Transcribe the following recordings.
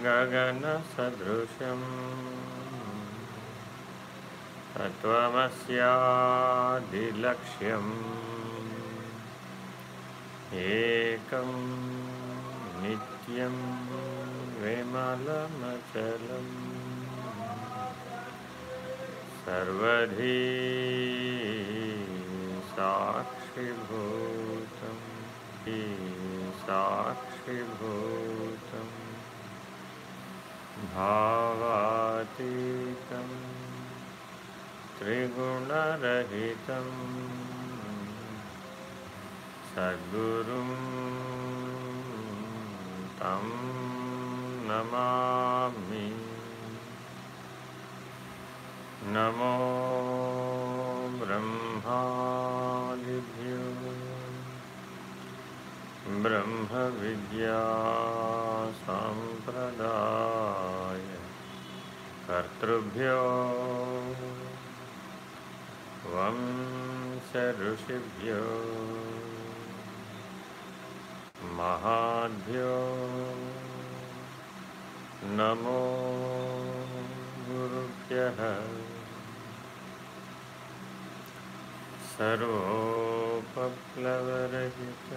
गगनसदृशम्। तत्त्वमस्यादिलक्ष्यम्। एकं नित्यं विमलमचलम्। सर्वधी साक्षिभूतम् साक्षिभूतं भावातीतं त्रिगुणरहितं सद्गुरुं तं नमामि। नमो ब्रह्मादिभ्यो ब्रह्मविद्यासम्प्रदाय। कर्तृभ्यो वंशऋषिभ्यो महाभ्यो नमो गुरुभ्यः सर्वोपप्लवरहित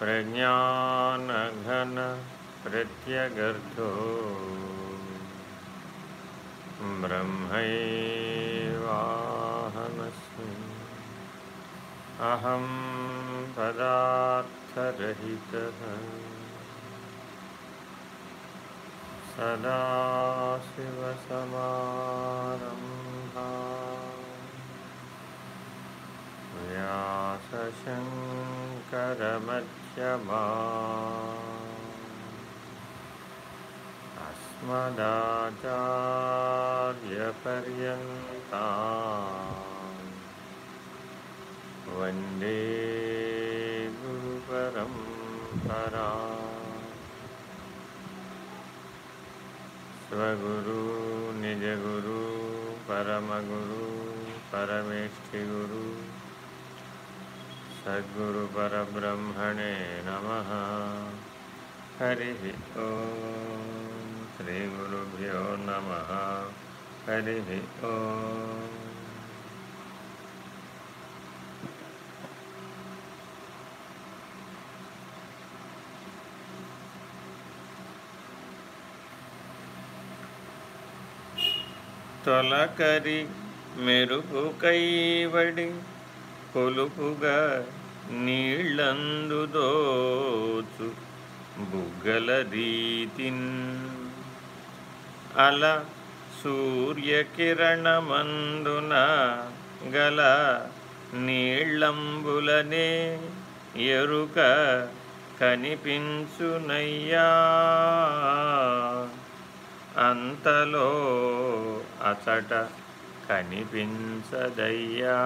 प्रज्ञानघन प्रत्यगर्थो ब्रह्मैवाहमस्मि। अहं पदार्थरहितः। सदाशिवसमारम्भा व्यासशङ्करमध्यमा। अस्मदाचार्यपर्यन्ता वंदे गुरुपरम्परा। स्वगुरु निजगुरु परमगुरु परमेष्ठिगुरु। सद्गुरुपरब्रह्मणे नमः। हरिः ॐ श्रीगुरुभ्यो नमः हरिः ॐ తొలకరి మెరుపు కైవడి కొలుపుగా నీళ్ళందు దోచు బుగ్గల రీతిన్ అల సూర్యకిరణమందున గల నీళ్ళంబులనే ఎరుక కనిపించునయ్యా. అంతలో అచట కనిపించదయ్యా.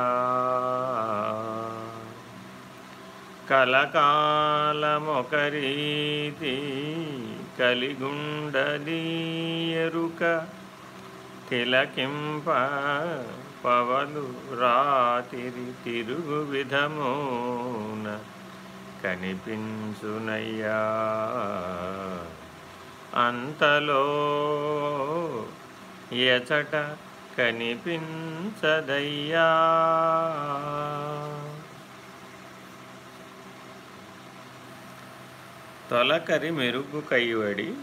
కలకాలమొకరీతి కలిగుండదీయరుక తిలకింప పవలు రాతిరి తిరుగు విధమున కనిపించునయ్యా. అంతలో ఎచట కనిపించదయ్యా. తొలకరి మెరుగు కైవడి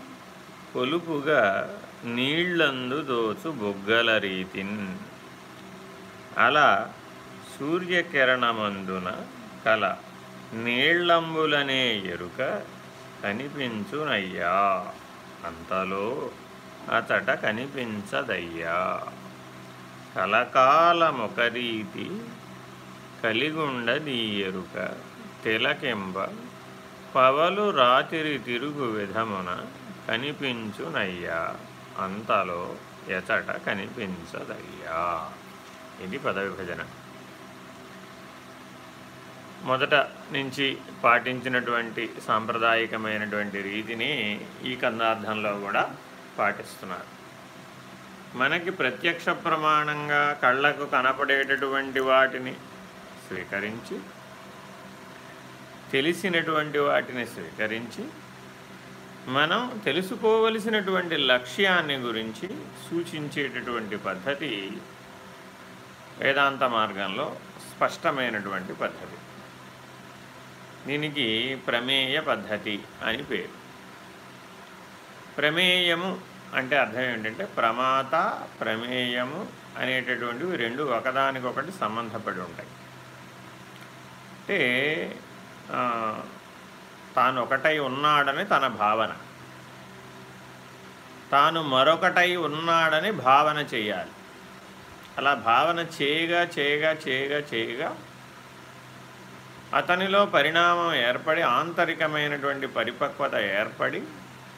కొలుపుగా నీళ్ళందు దోచు బొగ్గల రీతిన్. అలా సూర్యకిరణమందున కల నీళ్ళంబులనే ఎరుక కనిపించునయ్యా. అంతలో అతట కనిపించదయ్యా. కలకాలమొకరీతి కలిగుండది ఎరుక తిలకింబ పవలు రాతిరి తిరుగు విధమున కనిపించునయ్యా. అంతలో ఎతట కనిపించదయ్యా. ఇది పదవిభజన. మొదట నుంచి పాటించినటువంటి సాంప్రదాయకమైనటువంటి రీతిని ఈ కందార్థంలో కూడా పాటిస్తున్నారు. మనకి ప్రత్యక్ష ప్రమాణంగా కళ్ళకు కనపడేటటువంటి వాటిని స్వీకరించి తెలిసినటువంటి వాటిని స్వీకరించి మనం తెలుసుకోవలసినటువంటి లక్ష్యాన్ని గురించి సూచించేటటువంటి పద్ధతి వేదాంత మార్గంలో స్పష్టమైనటువంటి పద్ధతి. దీనికి ప్రమేయ పద్ధతి అని పేరు. ప్రమేయము అంటే అర్థం ఏంటంటే ప్రమాత ప్రమేయము అనేటటువంటివి రెండు ఒకదానికొకటి సంబంధపడి ఉంటాయి. అంటే తాను ఒకటై ఉన్నాడని తన భావన. తాను మరొకటై ఉన్నాడని భావన చేయాలి అలా భావన చేయగా చేయగా చేయగా చేయగా అతనిలో పరిణామం ఏర్పడి ఆంతరికమైనటువంటి పరిపక్వత ఏర్పడి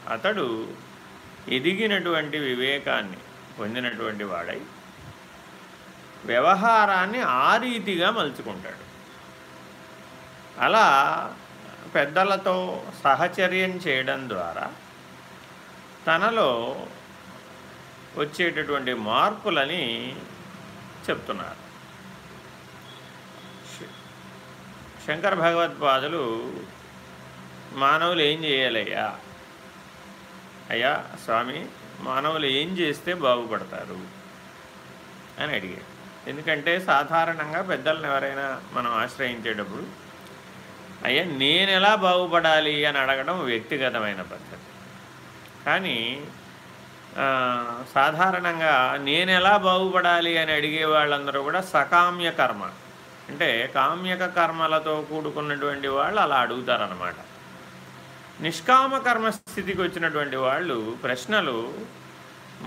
అతడు ఎదిగినటువంటి వివేకాన్ని పొందినటువంటి వాడై వ్యవహారాన్ని ఆ రీతిగా మలుచుకుంటాడు. అలా పెద్దలతో సహచర్యం చేయడం ద్వారా తనలో వచ్చేటటువంటి మార్పులని చెప్తున్నారు. శంకర భగవత్పాదులు మానవులు ఏం చేయాలయ్యా? అయ్యా స్వామి మానవులు ఏం చేస్తే బాగుపడతారు? అని అడిగాడు. ఎందుకంటే సాధారణంగా పెద్దలను ఎవరైనా మనం ఆశ్రయించేటప్పుడు అయ్యా నేను ఎలా బాగుపడాలి అని అడగడం వ్యక్తిగతమైన పద్ధతి. కానీ సాధారణంగా నేను ఎలా బాగుపడాలి అని అడిగే వాళ్ళందరూ కూడా సకామ్య కర్మ. అంటే కామ్యక కర్మలతో కూడుకున్నటువంటి వాళ్ళు అలా అడుగుతారనమాట నిష్కామ కర్మ స్థితికి వచ్చినటువంటి వాళ్ళు ప్రశ్నలు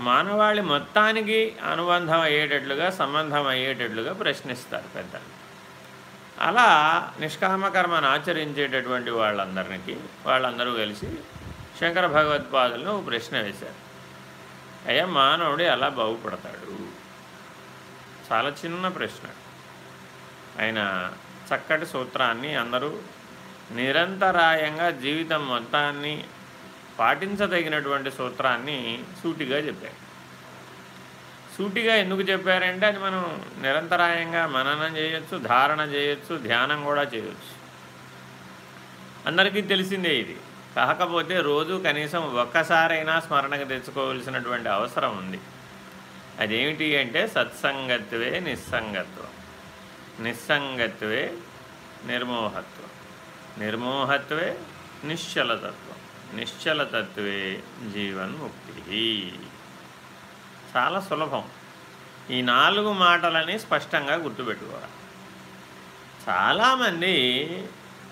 మానవాళి మొత్తానికి అనుబంధం అయ్యేటట్లుగా సంబంధం అయ్యేటట్లుగా ప్రశ్నిస్తారు పెద్దలు. అలా నిష్కామకర్మను ఆచరించేటటువంటి వాళ్ళందరికీ వాళ్ళందరూ కలిసి శంకర భగవత్పాదులను ఒక ప్రశ్న వేశారు. అయ్యా మానవుడు ఎలా బాగుపడతాడు? చాలా చిన్న ప్రశ్న. ఆయన చక్కటి సూత్రాన్ని అందరూ నిరంతరాయంగా జీవితం మొత్తాన్ని పాటించదగినటువంటి సూత్రాన్ని సూటిగా చెప్పారు. సూటిగా ఎందుకు చెప్పారంటే అది మనం నిరంతరాయంగా మననం చేయొచ్చు ధారణ చేయొచ్చు ధ్యానం కూడా చేయొచ్చు. అందరికీ తెలిసిందే ఇది. కాకపోతే రోజు కనీసం ఒక్కసారైనా స్మరణకు తెచ్చుకోవలసినటువంటి అవసరం ఉంది. అదేమిటి అంటే సత్సంగత్వే నిస్సంగత్వం. నిస్సంగత్వే నిర్మోహత్వం. నిర్మోహత్వే నిశ్చలతత్వం. నిశ్చలతత్వే జీవన్ముక్తి చాలా సులభం. ఈ నాలుగు మాటలని స్పష్టంగా గుర్తుపెట్టుకోవాలి. చాలామంది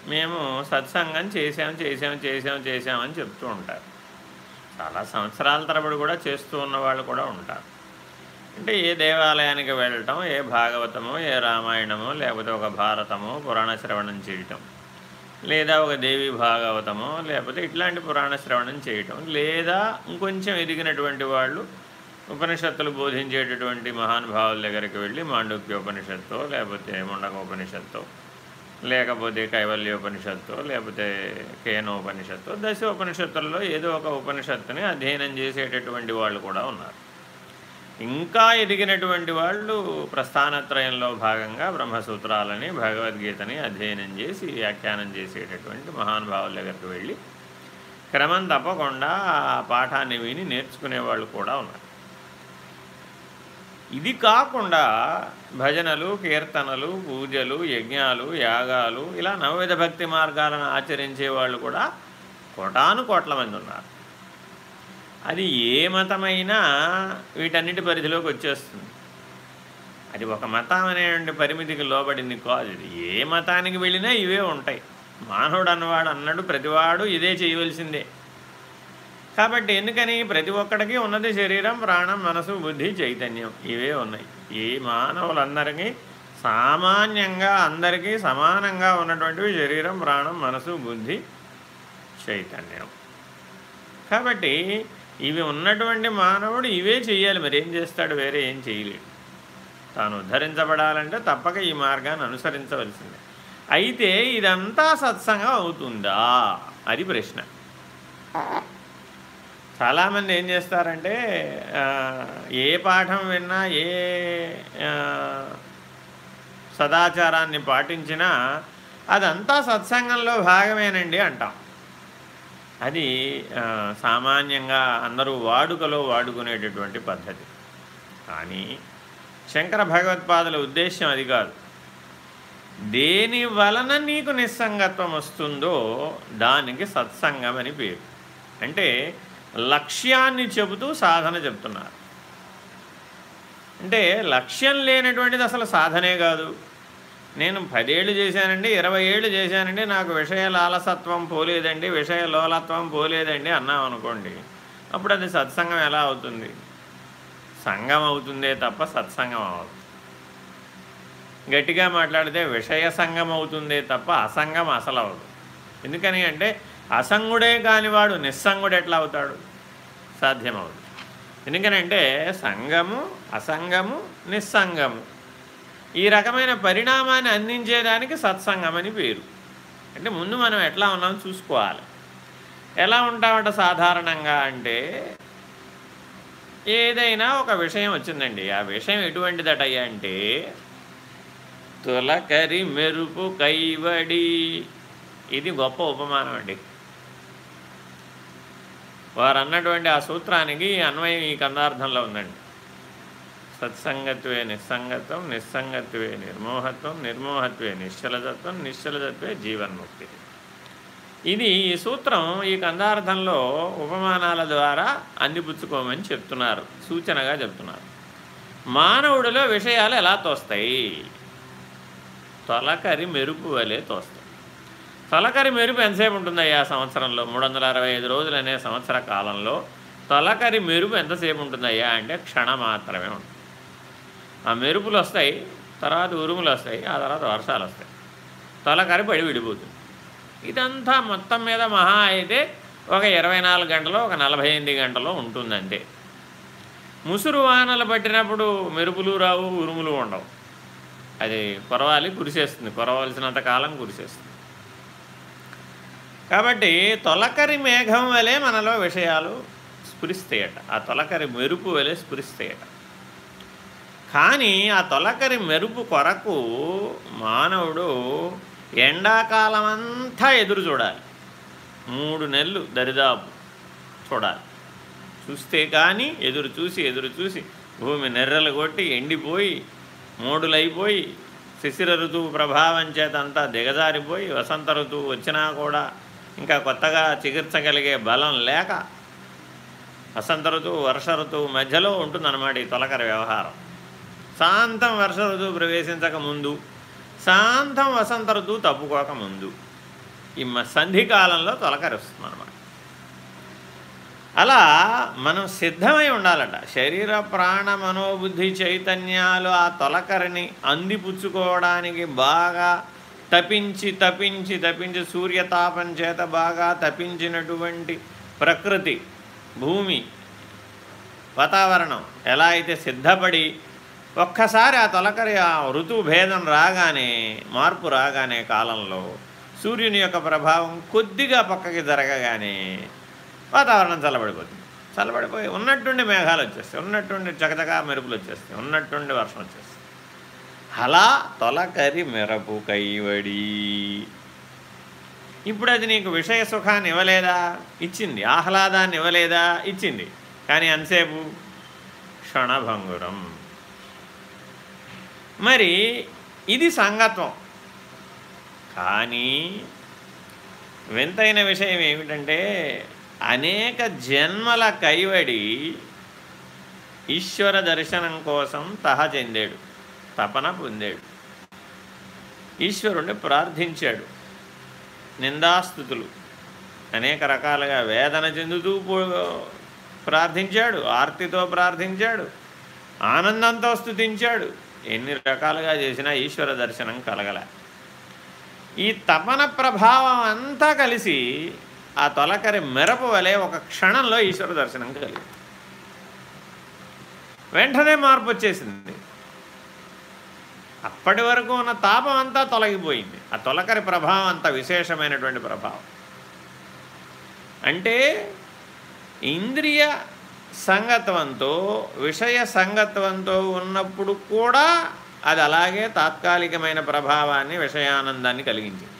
మేము సత్సంగం చేసాం చేసాం చేసాం చేసామని చెప్తూ ఉంటారు. చాలా సంవత్సరాల తరబడి కూడా చేస్తూ ఉన్న వాళ్ళు కూడా ఉంటారు. అంటే ఏ దేవాలయానికి వెళ్ళటం ఏ భాగవతమో ఏ రామాయణమో లేకపోతే ఒక భారతమో పురాణ శ్రవణం చేయటం లేదా ఒక దేవి భాగవతమో లేకపోతే ఇట్లాంటి పురాణ శ్రవణం చేయటం లేదా ఇంకొంచెం ఎదిగినటువంటి వాళ్ళు ఉపనిషత్తులు బోధించేటటువంటి మహానుభావుల దగ్గరికి వెళ్ళి మాండుక్యోపనిషత్తు లేకపోతే ముండకోపనిషత్తో లేకపోతే కైవల్యోపనిషత్తో లేకపోతే కేనోపనిషత్తు దశ ఉపనిషత్తుల్లో ఏదో ఒక ఉపనిషత్తుని అధ్యయనం చేసేటటువంటి వాళ్ళు కూడా ఉన్నారు. ఇంకా ఎదిగినటువంటి వాళ్ళు ప్రస్థానత్రయంలో భాగంగా బ్రహ్మసూత్రాలని భగవద్గీతని అధ్యయనం చేసి వ్యాఖ్యానం చేసేటటువంటి మహానుభావుల దగ్గరికి వెళ్ళి క్రమం తప్పకుండా ఆ పాఠాన్ని విని నేర్చుకునే వాళ్ళు కూడా ఉన్నారు. ఇది కాకుండా భజనలు కీర్తనలు పూజలు యజ్ఞాలు యాగాలు ఇలా నవవిధ భక్తి మార్గాలను ఆచరించే వాళ్ళు కూడా కోటాను కోట్ల మంది ఉన్నారు. అది ఏ మతమైనా వీటన్నిటి పరిధిలోకి వచ్చేస్తుంది. అది ఒక మతం అనేటువంటి పరిమితికి లోబడింది కాదు. ఇది ఏ మతానికి వెళ్ళినా ఇవే ఉంటాయి. మానవుడు అన్నవాడు అన్నాడు ప్రతివాడు ఇదే చేయవలసిందే. కాబట్టి ఎందుకని? ప్రతి ఒక్కడికి ఉన్నది శరీరం ప్రాణం మనసు బుద్ధి చైతన్యం. ఇవే ఉన్నాయి. ఈ మానవులందరికీ సామాన్యంగా అందరికీ సమానంగా ఉన్నటువంటివి శరీరం ప్రాణం మనసు బుద్ధి చైతన్యం. కాబట్టి ఇవి ఉన్నటువంటి మానవుడు ఇవే చెయ్యాలి. మరి ఏం చేస్తాడు? వేరే ఏం చేయలేడు తాను ఉద్ధరించబడాలంటే తప్పక ఈ మార్గాన్ని అనుసరించవలసిందే. అయితే ఇదంతా సత్సంగం అవుతుందా? అది ప్రశ్న. చాలామంది ఏం చేస్తారంటే ఏ పాఠం విన్నా ఏ సదాచారాన్ని పాటించినా అదంతా సత్సంగంలో భాగమేనండి అంటాం. అది సామాన్యంగా అందరూ వాడుకలో వాడుకునేటటువంటి పద్ధతి. కానీ శంకర భగవత్పాదుల ఉద్దేశం అది కాదు. దేని వలన నీకు నిస్సంగత్వం వస్తుందో దానికి సత్సంగం అని పేరు. అంటే లక్ష్యాన్ని చెబుతూ సాధన చెప్తున్నారు. అంటే లక్ష్యం లేనటువంటిది అసలు సాధనే కాదు. నేను పదేళ్ళు చేశానండి ఇరవై ఏళ్ళు చేశానండి నాకు విషయ లాలసత్వం పోలేదండి విషయ లోలత్వం పోలేదండి అన్నాం అనుకోండి అప్పుడు అది సత్సంగం ఎలా అవుతుంది? సంగం అవుతుందే తప్ప సత్సంగం అవ్వదు. గట్టిగా మాట్లాడితే విషయ సంగం అవుతుందే తప్ప అసంగం అసలు అవ్వదు ఎందుకని అంటే అసంగుడే కానివాడు నిస్సంగుడు ఎట్లా అవుతాడు? సాధ్యమవుతుంది. ఎందుకనంటే సంగము అసంగము నిస్సంగము. ఈ రకమైన పరిణామాన్ని అందించేదానికి సత్సంగం అని పేరు. అంటే ముందు మనం ఎట్లా ఉన్నాం చూసుకోవాలి. ఎలా ఉంటామట సాధారణంగా అంటే ఏదైనా ఒక విషయం వచ్చిందండి. ఆ విషయం ఎటువంటిదటయ్యా అంటే తులకరి మెరుపు కైవడి. ఇది గొప్ప ఉపమానం అండి. వారు అన్నటువంటి ఆ సూత్రానికి అన్వయం ఈ కందార్థంలో ఉందండి. సత్సంగత్వే నిస్సంగత్వం నిస్సంగత్వే నిర్మోహత్వం నిర్మోహత్వే నిశ్చలతత్వం నిశ్చలతత్వే జీవన్ముక్తి. ఇది ఈ సూత్రం ఈ కందార్థంలో ఉపమానాల ద్వారా అందిపుచ్చుకోమని చెప్తున్నారు సూచనగా చెప్తున్నారు. మానవుడిలో విషయాలు ఎలా తోస్తాయి? తొలకరి మెరుపు వలె తోస్తాయి. తొలకరి మెరుపు ఎంతసేపు ఉంటుందయ్యా సంవత్సరంలో? మూడు వందల అరవై ఐదు రోజులు అనే సంవత్సర కాలంలో తొలకరి మెరుపు ఎంతసేపు ఉంటుందయ్యా అంటే క్షణ మాత్రమే ఉంటుంది. ఆ మెరుపులు వస్తాయి తర్వాత ఉరుములు వస్తాయి ఆ తర్వాత వర్షాలు వస్తాయి. తొలకరి పడి విడిపోతుంది. ఇదంతా మొత్తం మీద మహా అయితే ఒక ఇరవై నాలుగు గంటలో ఒక నలభై ఎనిమిది గంటలో ఉంటుందంటే ముసురు వానలు పట్టినప్పుడు మెరుపులు రావు ఉరుములు ఉండవు. అది కొరవాలి కురిసేస్తుంది. కొరవలసినంత కాలం కురిసేస్తుంది. కాబట్టి తొలకరి మేఘం వలె మనలో విషయాలు స్ఫురిస్తాయట. ఆ తొలకరి మెరుపు వలె స్ఫురిస్తాయట. కానీ ఆ తొలకరి మెరుపు కొరకు మానవుడు ఎండాకాలం అంతా ఎదురు చూడాలి. మూడు నెలలు దరిదాపు చూడాలి. చూస్తే కానీ ఎదురు చూసి ఎదురు చూసి భూమి నెర్రలు కొట్టి ఎండిపోయి మూడులైపోయి శిశిర ఋతువు ప్రభావం చేత అంతా దిగజారిపోయి వసంత ఋతువు వచ్చినా కూడా ఇంకా కొత్తగా చికిత్సగలిగే బలం లేక వసంత ఋతువు వర్ష ఋతువు మధ్యలో ఉంటుందన్నమాట ఈ తొలకరి వ్యవహారం. శాంతం వర్ష ఋతువు ప్రవేశించక ముందు శాంతం వసంత ఋతువు తప్పుకోక ముందు. ఈ సంధికాలంలో తొలకరి వస్తుంది అనమాట అలా మనం సిద్ధమై ఉండాలట. శరీర ప్రాణ మనోబుద్ధి చైతన్యాలు ఆ తొలకరిని అందిపుచ్చుకోవడానికి బాగా తపించి తపించి తపించి సూర్యతాపం చేత బాగా తపించినటువంటి ప్రకృతి భూమి వాతావరణం ఎలా అయితే సిద్ధపడి ఒక్కసారి ఆ తొలకరి ఆ ఋతుభేదం భేదం రాగానే మార్పు రాగానే కాలంలో సూర్యుని యొక్క ప్రభావం కొద్దిగా పక్కకి జరగగానే వాతావరణం చల్లబడిపోతుంది. చల్లబడిపోయి ఉన్నట్టుండి మేఘాలు వచ్చేస్తాయి ఉన్నట్టుండి చకచకా మెరుపులు వచ్చేస్తాయి ఉన్నట్టుండి వర్షం వచ్చేస్తాయి అలా తొలకరి మెరపు కైవడి. ఇప్పుడు అది నీకు విషయ సుఖాన్ని ఇవ్వలేదా? ఇచ్చింది. ఆహ్లాదాన్ని ఇవ్వలేదా? ఇచ్చింది. కానీ అంతసేపు క్షణభంగురం. మరి ఇది సంగత్వం. కానీ వింతైన విషయం ఏమిటంటే అనేక జన్మల కైవడి ఈశ్వర దర్శనం కోసం తహ చెందాడు. తపన పొందాడు. ఈశ్వరుణ్ణి ప్రార్థించాడు. నిందాస్థుతులు అనేక రకాలుగా వేదన చెందుతూ ప్రార్థించాడు. ఆర్తితో ప్రార్థించాడు. ఆనందంతో స్థుతించాడు ఎన్ని రకాలుగా చేసినా ఈశ్వర దర్శనం కలగల. ఈ తపన ప్రభావం అంతా కలిసి ఆ తొలకరి మెరపు వలె ఒక క్షణంలో ఈశ్వర దర్శనం కలిగింది. వెంటనే మార్పు వచ్చేసింది. అప్పటి వరకు ఉన్న తాపం అంతా తొలగిపోయింది. ఆ తొలకరి ప్రభావం అంత విశేషమైనటువంటి ప్రభావం. అంటే ఇంద్రియ సంగత్వంతో విషయ సంగత్వంతో ఉన్నప్పుడు కూడా అది అలాగే తాత్కాలికమైన ప్రభావాన్ని విషయానందాన్ని కలిగించింది.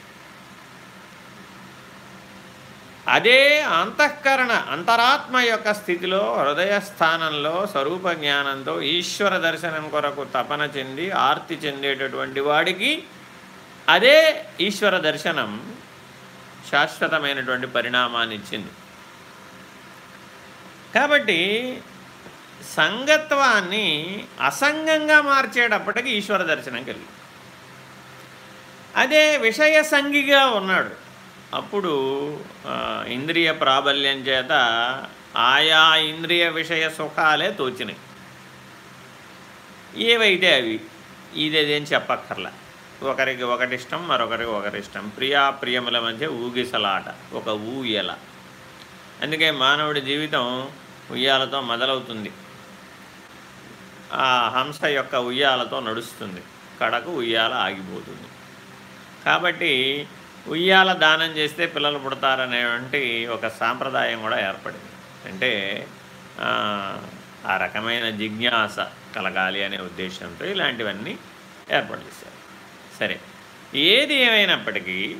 అదే అంతఃకరణ అంతరాత్మ యొక్క స్థితిలో హృదయ స్థానంలో స్వరూప జ్ఞానంతో ఈశ్వర దర్శనం కొరకు తపన చెంది ఆర్తి చెందేటటువంటి వాడికి అదే ఈశ్వర దర్శనం శాశ్వతమైనటువంటి పరిణామాన్ని ఇచ్చింది కాబట్టి సంగత్వాన్ని అసంగంగా మార్చేటప్పటికి ఈశ్వర దర్శనం కలిగి అదే విషయ సంగిగా ఉన్నాడు. అప్పుడు ఇంద్రియ ప్రాబల్యం చేత ఆయా ఇంద్రియ విషయ సుఖాలే తోచినాయి. ఏవైతే అవి ఇదేదేం చెప్పక్కర్లా. ఒకరికి ఒకటిష్టం మరొకరికి ఒకరిష్టం. ప్రియా ప్రియముల మధ్య ఊగిసలాట ఒక ఊయల. అందుకే మానవుడి జీవితం ఉయ్యాలతో మొదలవుతుంది. ఆ హంస యొక్క ఉయ్యాలతో నడుస్తుంది. కడకు ఉయ్యాల ఆగిపోతుంది. కాబట్టి ఉయ్యాల దానం చేస్తే పిల్లలు పుడతారనేటువంటి ఒక సాంప్రదాయం కూడా ఏర్పడింది. అంటే ఆ రకమైన జిజ్ఞాస కలగాలి అనే ఉద్దేశంతో ఇలాంటివన్నీ ఏర్పాటు చేశారు. సరే ఏది ఏమైనప్పటికీ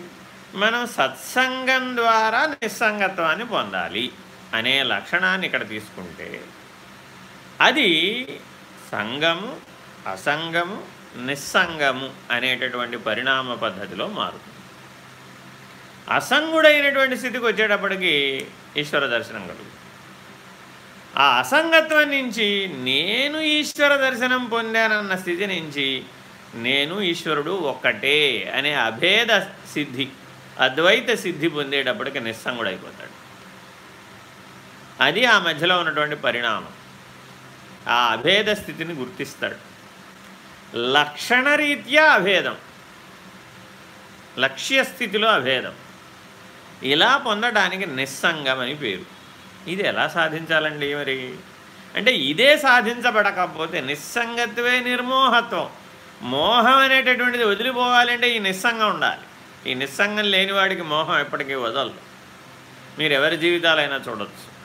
మనం సత్సంగం ద్వారా నిస్సంగత్వాన్ని పొందాలి అనే లక్షణాన్ని ఇక్కడ తీసుకుంటే అది సంగము అసంగము నిస్సంగము అనేటటువంటి పరిణామ పద్ధతిలో మారుతుంది. అసంగుడైనటువంటి స్థితికి వచ్చేటప్పటికి ఈశ్వర దర్శనం కలుగుతుంది. ఆ అసంగత్వం నుంచి నేను ఈశ్వర దర్శనం పొందానన్న స్థితి నుంచి నేను ఈశ్వరుడు ఒక్కటే అనే అభేద సిద్ధి అద్వైత సిద్ధి పొందేటప్పటికి నిస్సంగుడైపోతాడు. అది ఆ మధ్యలో ఉన్నటువంటి పరిణామం. ఆ అభేద స్థితిని గుర్తిస్తాడు. లక్షణరీత్యా అభేదం. లక్ష్యస్థితిలో అభేదం. ఇలా పొందడానికి నిస్సంగం అని పేరు. ఇది ఎలా సాధించాలండి మరి? అంటే ఇదే సాధించబడకపోతే నిస్సంగత్వే నిర్మోహత్వం. మోహం అనేటటువంటిది వదిలిపోవాలంటే ఈ నిస్సంగం ఉండాలి. ఈ నిస్సంగం లేనివాడికి మోహం ఎప్పటికీ వదలదు. మీరు ఎవరి జీవితాలైనా చూడవచ్చు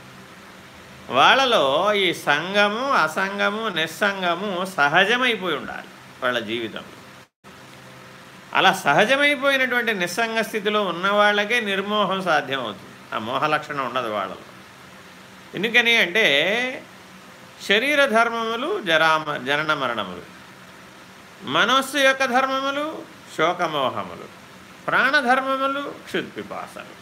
వాళ్ళలో ఈ సంగము అసంగము నిస్సంగము సహజమైపోయి ఉండాలి వాళ్ళ జీవితంలో. అలా సహజమైపోయినటువంటి నిస్సంగ స్థితిలో ఉన్నవాళ్ళకే నిర్మోహం సాధ్యమవుతుంది. ఆ మోహ లక్షణం ఉండదు వాళ్ళలో. ఎందుకని అంటే శరీర ధర్మములు జరామ జనన మరణములు. మనస్సు యొక్క ధర్మములు శోకమోహములు. ప్రాణధర్మములు క్షుద్పిపాసలు.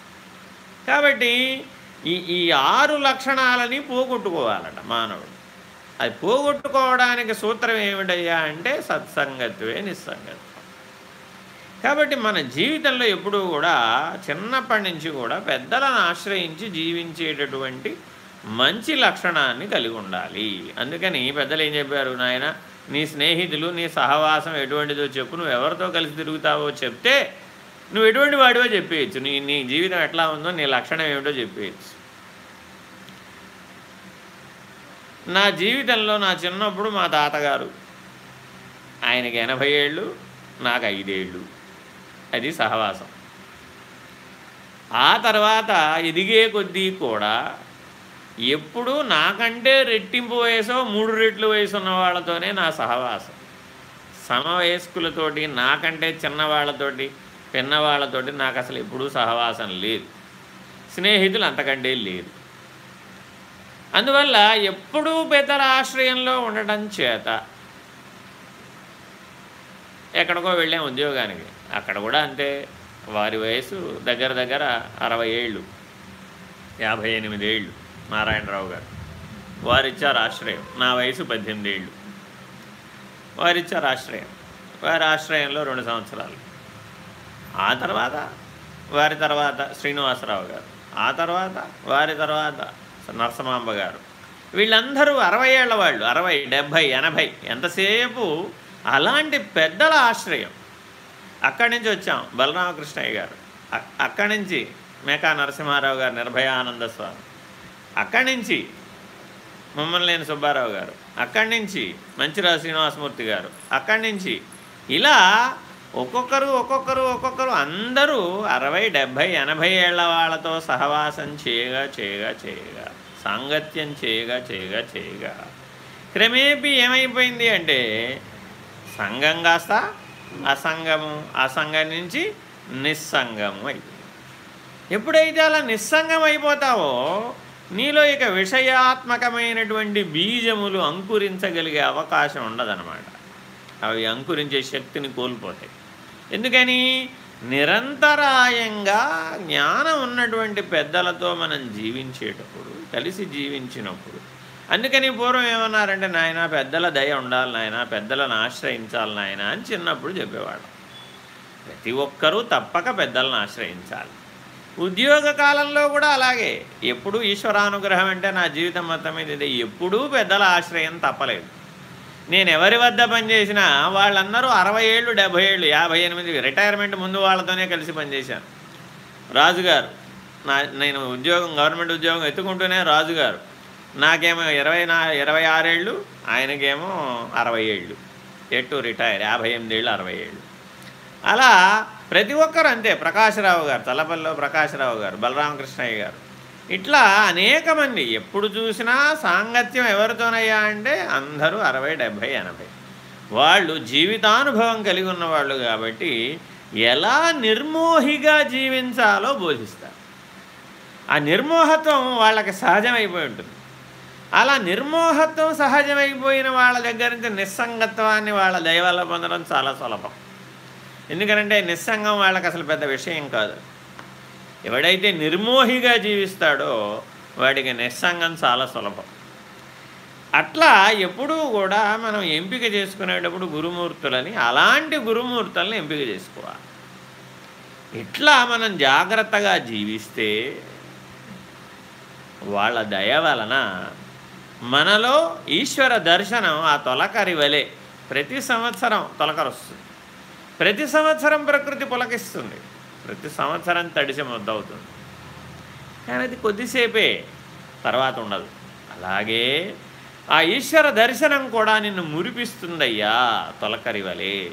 కాబట్టి ఈ ఈ ఆరు లక్షణాలని పోగొట్టుకోవాలట మానవుడు. అది పోగొట్టుకోవడానికి సూత్రం ఏమిటయ్యా అంటే సత్సంగత్వే నిస్సంగత్వం. కాబట్టి మన జీవితంలో ఎప్పుడూ కూడా చిన్నప్పటి నుంచి కూడా పెద్దలను ఆశ్రయించి జీవించేటటువంటి మంచి లక్షణాన్ని కలిగి ఉండాలి. అందుకని పెద్దలు ఏం చెప్పారు నాయన నీ స్నేహితులు నీ సహవాసం ఎటువంటిదో చెప్పు. నువ్వు ఎవరితో కలిసి తిరుగుతావో చెప్తే నువ్వు ఎటువంటి వాడివో చెప్పేయచ్చు. నీ నీ జీవితం ఎట్లా ఉందో నీ లక్షణం ఏమిటో చెప్పేయచ్చు. నా జీవితంలో నా చిన్నప్పుడు మా తాతగారు ఆయనకి ఎనభై ఏళ్ళు నాకు ఐదేళ్ళు. అది సహవాసం. ఆ తర్వాత ఎదిగే కొద్దీ కూడా ఎప్పుడు నాకంటే రెట్టింపు వయసో మూడు రెట్లు వయసు ఉన్న వాళ్ళతోనే నా సహవాసం. సమవయస్కులతోటి నాకంటే చిన్నవాళ్ళతోటి పిన్నవాళ్ళతోటి నాకు అసలు ఎప్పుడూ సహవాసం లేదు. స్నేహితులు అంతకంటే లేదు. అందువల్ల ఎప్పుడూ పెద్దల ఆశ్రయంలో ఉండటం చేత ఎక్కడికో వెళ్ళాం ఉద్యోగానికి. అక్కడ కూడా అంతే. వారి వయసు దగ్గర దగ్గర అరవై ఏళ్ళు యాభై ఎనిమిది ఏళ్ళు నారాయణరావు గారు. వారిచ్చారు ఆశ్రయం. నా వయసు పద్దెనిమిది ఏళ్ళు. వారిచ్చారు ఆశ్రయం. వారి ఆశ్రయంలో రెండు సంవత్సరాలు. ఆ తర్వాత వారి తర్వాత శ్రీనివాసరావు గారు. ఆ తర్వాత వారి తర్వాత నరసమాంబ గారు. వీళ్ళందరూ అరవై ఏళ్ళ వాళ్ళు. అరవై డెబ్భై ఎనభై ఎంతసేపు అలాంటి పెద్దల ఆశ్రయం. అక్కడి నుంచి వచ్చాం బలరామకృష్ణయ్య గారు. అక్కడి నుంచి మేకా నరసింహారావు గారు నిర్భయానంద స్వామి. అక్కడి నుంచి మమ్మల్ని సుబ్బారావు గారు. అక్కడి నుంచి మంచిరాజు శ్రీనివాసమూర్తి గారు. అక్కడి నుంచి ఇలా ఒక్కొక్కరు ఒక్కొక్కరు ఒక్కొక్కరు అందరూ అరవై డెబ్భై ఎనభై ఏళ్ళ వాళ్ళతో సహవాసం చేయగా చేయగా చేయగా సాంగత్యం చేయగా చేయగా చేయగా. క్రమేపీ ఏమైపోయింది అంటే సంఘం కాస్త అసంగము అసంగం నుంచి నిస్సంగము అయిపోయింది ఎప్పుడైతే అలా నిస్సంగం అయిపోతావో నీలో ఇక విషయాత్మకమైనటువంటి బీజములు అంకురించగలిగే అవకాశం ఉండదన్నమాట. అవి అంకురించే శక్తిని కోల్పోతాయి. ఎందుకని? నిరంతరాయంగా జ్ఞానం ఉన్నటువంటి పెద్దలతో మనం జీవించేటప్పుడు కలిసి జీవించినప్పుడు అందుకని పూర్వం ఏమన్నారంటే నాయన పెద్దల దయ ఉండాలి నాయన పెద్దలను ఆశ్రయించాలి నాయన అని చిన్నప్పుడు చెప్పేవాడు ప్రతి ఒక్కరూ తప్పక పెద్దలను ఆశ్రయించాలి. ఉద్యోగ కాలంలో కూడా అలాగే. ఎప్పుడూ ఈశ్వరానుగ్రహం అంటే నా జీవితం మొత్తం ఇది. ఎప్పుడూ పెద్దల ఆశ్రయం తప్పలేదు. నేను ఎవరి వద్ద పనిచేసినా వాళ్ళందరూ అరవై ఏళ్ళు డెబ్భై ఏళ్ళు యాభై ఎనిమిది రిటైర్మెంట్ ముందు వాళ్ళతోనే కలిసి పనిచేశాను రాజుగారు నా నేను ఉద్యోగం గవర్నమెంట్ ఉద్యోగం ఎత్తుకుంటూనే రాజుగారు నాకేమో ఇరవై నా ఇరవై ఆరేళ్ళు ఆయనకేమో అరవై ఏళ్ళు. ఎటు రిటైర్ యాభై ఎనిమిదేళ్ళు అరవై ఏళ్ళు. అలా ప్రతి ఒక్కరు అంతే ప్రకాశరావు గారు తలపల్లిలో ప్రకాశరావు గారు బలరామకృష్ణయ్య గారు. ఇట్లా అనేక మంది ఎప్పుడు చూసినా సాంగత్యం ఎవరితోనయ్యా అంటే అందరూ అరవై డెబ్భై ఎనభై. వాళ్ళు జీవితానుభవం కలిగి ఉన్నవాళ్ళు కాబట్టి ఎలా నిర్మోహిగా జీవించాలో బోధిస్తారు. ఆ నిర్మోహత్వం వాళ్ళకి సహజమైపోయి ఉంటుంది. అలా నిర్మోహత్వం సహజమైపోయిన వాళ్ళ దగ్గర నుంచి నిస్సంగత్వాన్ని వాళ్ళ దయవల్ల పొందడం చాలా సులభం. ఎందుకంటే నిస్సంగం వాళ్ళకి అసలు పెద్ద విషయం కాదు. ఎవడైతే నిర్మోహిగా జీవిస్తాడో వాడికి నిస్సంగం చాలా సులభం. అట్లా ఎప్పుడూ కూడా మనం ఎంపిక చేసుకునేటప్పుడు గురుమూర్తులని అలాంటి గురుమూర్తులను ఎంపిక చేసుకోవాలి. ఇట్లా మనం జాగ్రత్తగా జీవిస్తే వాళ్ళ దయ వలన మనలో ఈశ్వర దర్శనం ఆ తొలకరి వలె ప్రతి సంవత్సరం తొలకరి వస్తుంది. ప్రతి సంవత్సరం ప్రకృతి పులకిస్తుంది. ప్రతి సంవత్సరం తడిసి ముద్దవుతుంది. కానీ అది కొద్దిసేపే తర్వాత ఉండదు. అలాగే ఆ ఈశ్వర దర్శనం కూడా నిన్ను మురిపిస్తుందయ్యా తొలకరి వలే.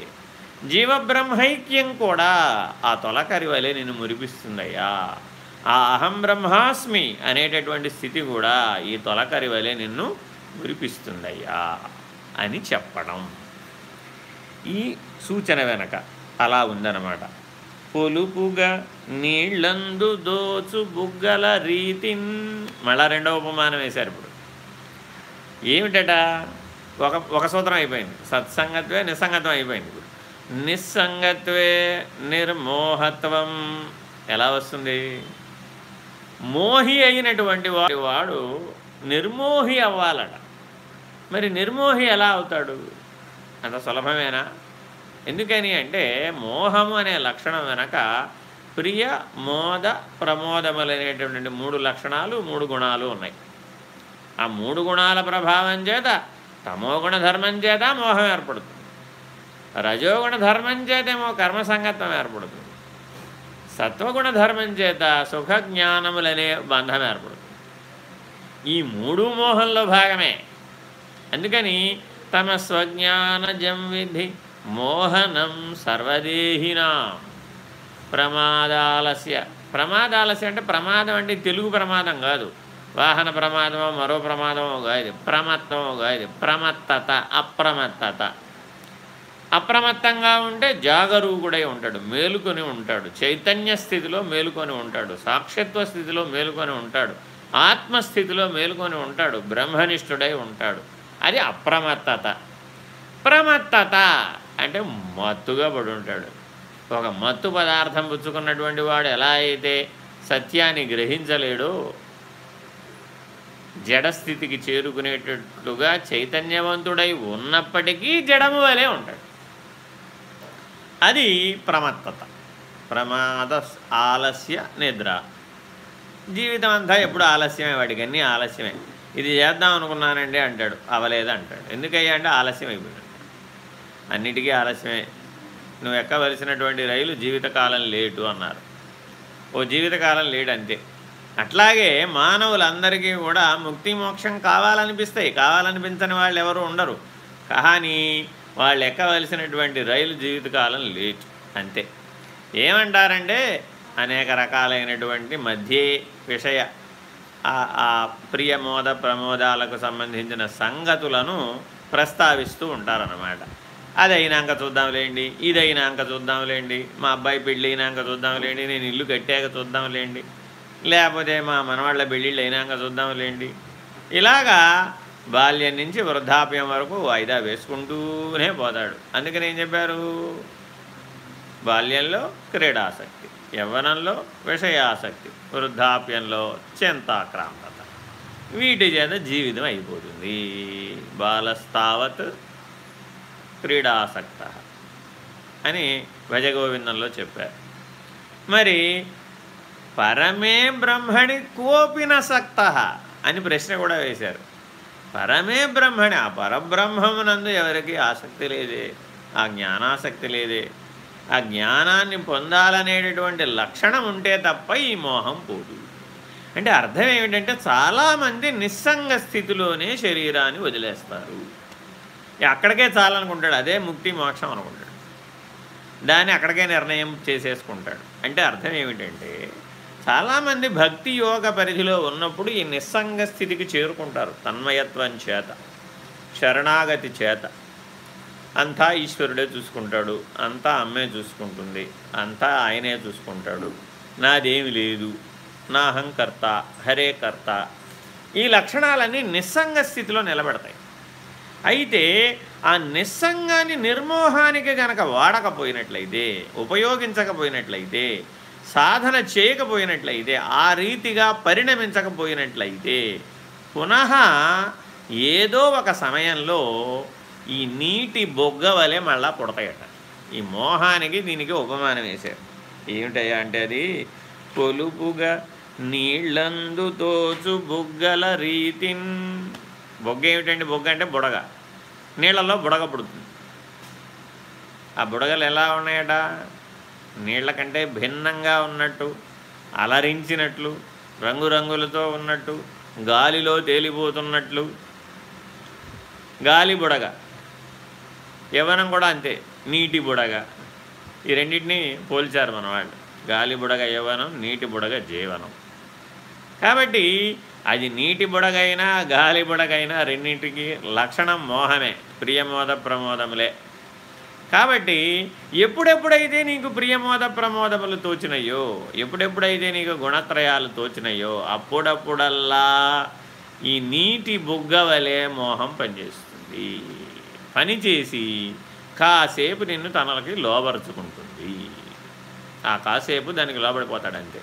జీవబ్రహ్మైక్యం కూడా ఆ తొలకరి వలె నిన్ను మురిపిస్తుందయ్యా. ఆ అహం బ్రహ్మాస్మి అనేటటువంటి స్థితి కూడా ఈ తొలకరి వలె నిన్ను మురిపిస్తుందయ్యా అని చెప్పడం. ఈ సూచన వెనక అలా ఉందన్నమాట. పొలుపుగా నీళ్ళందు దోచు బుగ్గల రీతిన్ మళ్ళా రెండవ ఉపమానం వేశారు ఇప్పుడు. ఏమిటట? ఒక ఒక సూత్రం అయిపోయింది. సత్సంగత్వే నిస్సంగత్వం అయిపోయింది ఇప్పుడు. నిస్సంగత్వే నిర్మోహత్వం. ఎలా వస్తుంది? మోహి అయినటువంటి వాడి వాడు నిర్మోహి అవ్వాలట. మరి నిర్మోహి ఎలా అవుతాడు? అంత సులభమేనా? ఎందుకని అంటే మోహము అనే లక్షణం వెనక ప్రియ మోద ప్రమోదములనేటటువంటి మూడు లక్షణాలు మూడు గుణాలు ఉన్నాయి. ఆ మూడు గుణాల ప్రభావం చేత తమోగుణ ధర్మం చేత మోహం ఏర్పడుతుంది. రజోగుణ ధర్మం చేతేమో కర్మసంగత్వం ఏర్పడుతుంది. సత్వగుణ ధర్మం చేత సుఖ జ్ఞానములనే బంధం ఏర్పడుతుంది ఈ మూడు మోహంలో భాగమే. అందుకని తమ స్వజ్ఞానజం విధి మోహనం సర్వదేహినా. ప్రమాదాలస్య ప్రమాదాలస్య అంటే ప్రమాదం అంటే తెలుగు ప్రమాదం కాదు. వాహన ప్రమాదమో మరో ప్రమాదమో కాదు. ప్రమత్తమో కాదు. ప్రమత్తత అప్రమత్తత. అప్రమత్తంగా ఉంటే జాగరూకుడై ఉంటాడు మేలుకొని ఉంటాడు. చైతన్య స్థితిలో మేలుకొని ఉంటాడు సాక్షిత్వ స్థితిలో మేలుకొని ఉంటాడు ఆత్మస్థితిలో మేలుకొని ఉంటాడు బ్రహ్మనిష్ఠుడై ఉంటాడు. అది అప్రమత్తత. ప్రమత్తత అంటే మత్తుగా పడి ఉంటాడు. ఒక మత్తు పదార్థం పుచ్చుకున్నటువంటి వాడు ఎలా అయితే సత్యాన్ని గ్రహించలేడో జడస్థితికి చేరుకునేటట్లుగా చైతన్యవంతుడై ఉన్నప్పటికీ జడము వలె ఉంటాడు. అది ప్రమత్తత ప్రమాద ఆలస్య నిద్ర. జీవితం అంతా ఎప్పుడు ఆలస్యమే వాడికి అన్నీ ఆలస్యమే. ఇది చేద్దాం అనుకున్నానండి అంటాడు. అవలేదు అంటాడు. ఎందుకయ్యా అంటే ఆలస్యం అయిపోయాడు అన్నిటికీ ఆలస్యమే. నువ్వు ఎక్కవలసినటువంటి రైలు జీవితకాలం లేటు అన్నారు. ఓ జీవితకాలం లేడు అంతే అట్లాగే మానవులందరికీ కూడా ముక్తి మోక్షం కావాలనిపిస్తాయి. కావాలనిపించని వాళ్ళు ఎవరు ఉండరు. కానీ వాళ్ళు ఎక్కవలసినటువంటి రైలు జీవితకాలం లేట్ అంతే. ఏమంటారంటే అనేక రకాలైనటువంటి మధ్య విషయ ఆ ప్రియమోద ప్రమోదాలకు సంబంధించిన సంగతులను ప్రస్తావిస్తూ ఉంటారన్నమాట. అది అయినాక చూద్దాంలేండి ఇది అయినాక చూద్దాంలేండి మా అబ్బాయి పెళ్ళి అయినాక చూద్దాంలేండి నేను ఇల్లు కట్టాక చూద్దాంలేండి లేకపోతే మా మనవాళ్ళ పెళ్ళిళ్ళు అయినాక చూద్దాంలేండి. ఇలాగా బాల్యం నుంచి వృద్ధాప్యం వరకు వాయిదా వేసుకుంటూనే పోతాడు. అందుకని ఏం చెప్పారు? బాల్యంలో క్రీడాసక్తి యవ్వనంలో విషయాసక్తి వృద్ధాప్యంలో చింతాక్రాంతత. వీటి చేత జీవితం అయిపోతుంది. బాలస్తావత్ క్రీడాసక్త అని భజగోవిందంలో చెప్పారు. మరి పరమే బ్రహ్మణి కోపిన సక్త అని ప్రశ్న కూడా వేశారు. పరమే బ్రహ్మణి. ఆ పరబ్రహ్మమునందు ఎవరికి ఆసక్తి లేదే. ఆ జ్ఞానాసక్తి లేదే. ఆ జ్ఞానాన్ని పొందాలనేటటువంటి లక్షణం ఉంటే తప్ప ఈ మోహం పోదు. అంటే అర్థం ఏమిటంటే చాలామంది నిస్సంగ స్థితిలోనే శరీరాన్ని వదిలేస్తారు. అక్కడికే చాలనుకుంటాడు అదే ముక్తి మోక్షం అనుకుంటాడు. దాన్ని అక్కడికే నిర్ణయం చేసేసుకుంటాడు. అంటే అర్థం ఏమిటంటే చాలామంది భక్తి యోగ పరిధిలో ఉన్నప్పుడు ఈ నిస్సంగ స్థితికి చేరుకుంటారు. తన్మయత్వం చేత శరణాగతి చేత. అంతా ఈశ్వరుడే చూసుకుంటాడు అంతా అమ్మే చూసుకుంటుంది అంతా ఆయనే చూసుకుంటాడు. నాదేమి లేదు. నా అహంకర్త హరే కర్త. ఈ లక్షణాలన్నీ నిస్సంగ స్థితిలో నిలబెడతాయి. అయితే ఆ నిస్సంగాన్ని నిర్మోహానికి గనక వాడకపోయినట్లయితే ఉపయోగించకపోయినట్లయితే సాధన చేయకపోయినట్లయితే ఆ రీతిగా పరిణమించకపోయినట్లయితే పునః ఏదో ఒక సమయంలో ఈ నీటి బొగ్గ వలె మళ్ళా పుడతాయట. ఈ మోహానికి దీనికి ఉపమానం వేశారు. ఏమిటయ్యా అంటే అది? పొలుపుగా నీళ్ళందు తోచు బుగ్గల రీతిన్. బొగ్గ ఏమిటండి? బొగ్గ అంటే బుడగ. నీళ్ళల్లో బుడగ పుడుతుంది. ఆ బుడగలు ఎలా ఉన్నాయట? నీళ్ళ కంటే భిన్నంగా ఉన్నట్టు అలరించినట్లు రంగురంగులతో ఉన్నట్టు గాలిలో తేలిపోతున్నట్లు. గాలి బుడగ. యవనం కూడా అంతే నీటి బుడగ. ఈ రెండింటినీ పోల్చారు మన వాళ్ళు. గాలి బుడగ యవనం నీటి బుడగ జీవనం. కాబట్టి అది నీటి బుడగైనా గాలి బుడగైనా రెండింటికి లక్షణం మోహమే ప్రియమోద ప్రమోదములే. కాబట్టి ఎప్పుడెప్పుడైతే నీకు ప్రియమోద ప్రమోదములు తోచినాయో ఎప్పుడెప్పుడైతే నీకు గుణత్రయాలు తోచినాయో అప్పుడప్పుడల్లా ఈ నీటి బుగ్గ వలె మోహం పనిచేస్తుంది. పనిచేసి కాసేపు నిన్ను తనలకి లోబరుచుకుంటుంది. ఆ కాసేపు దానికి లోబడిపోతాడంతే.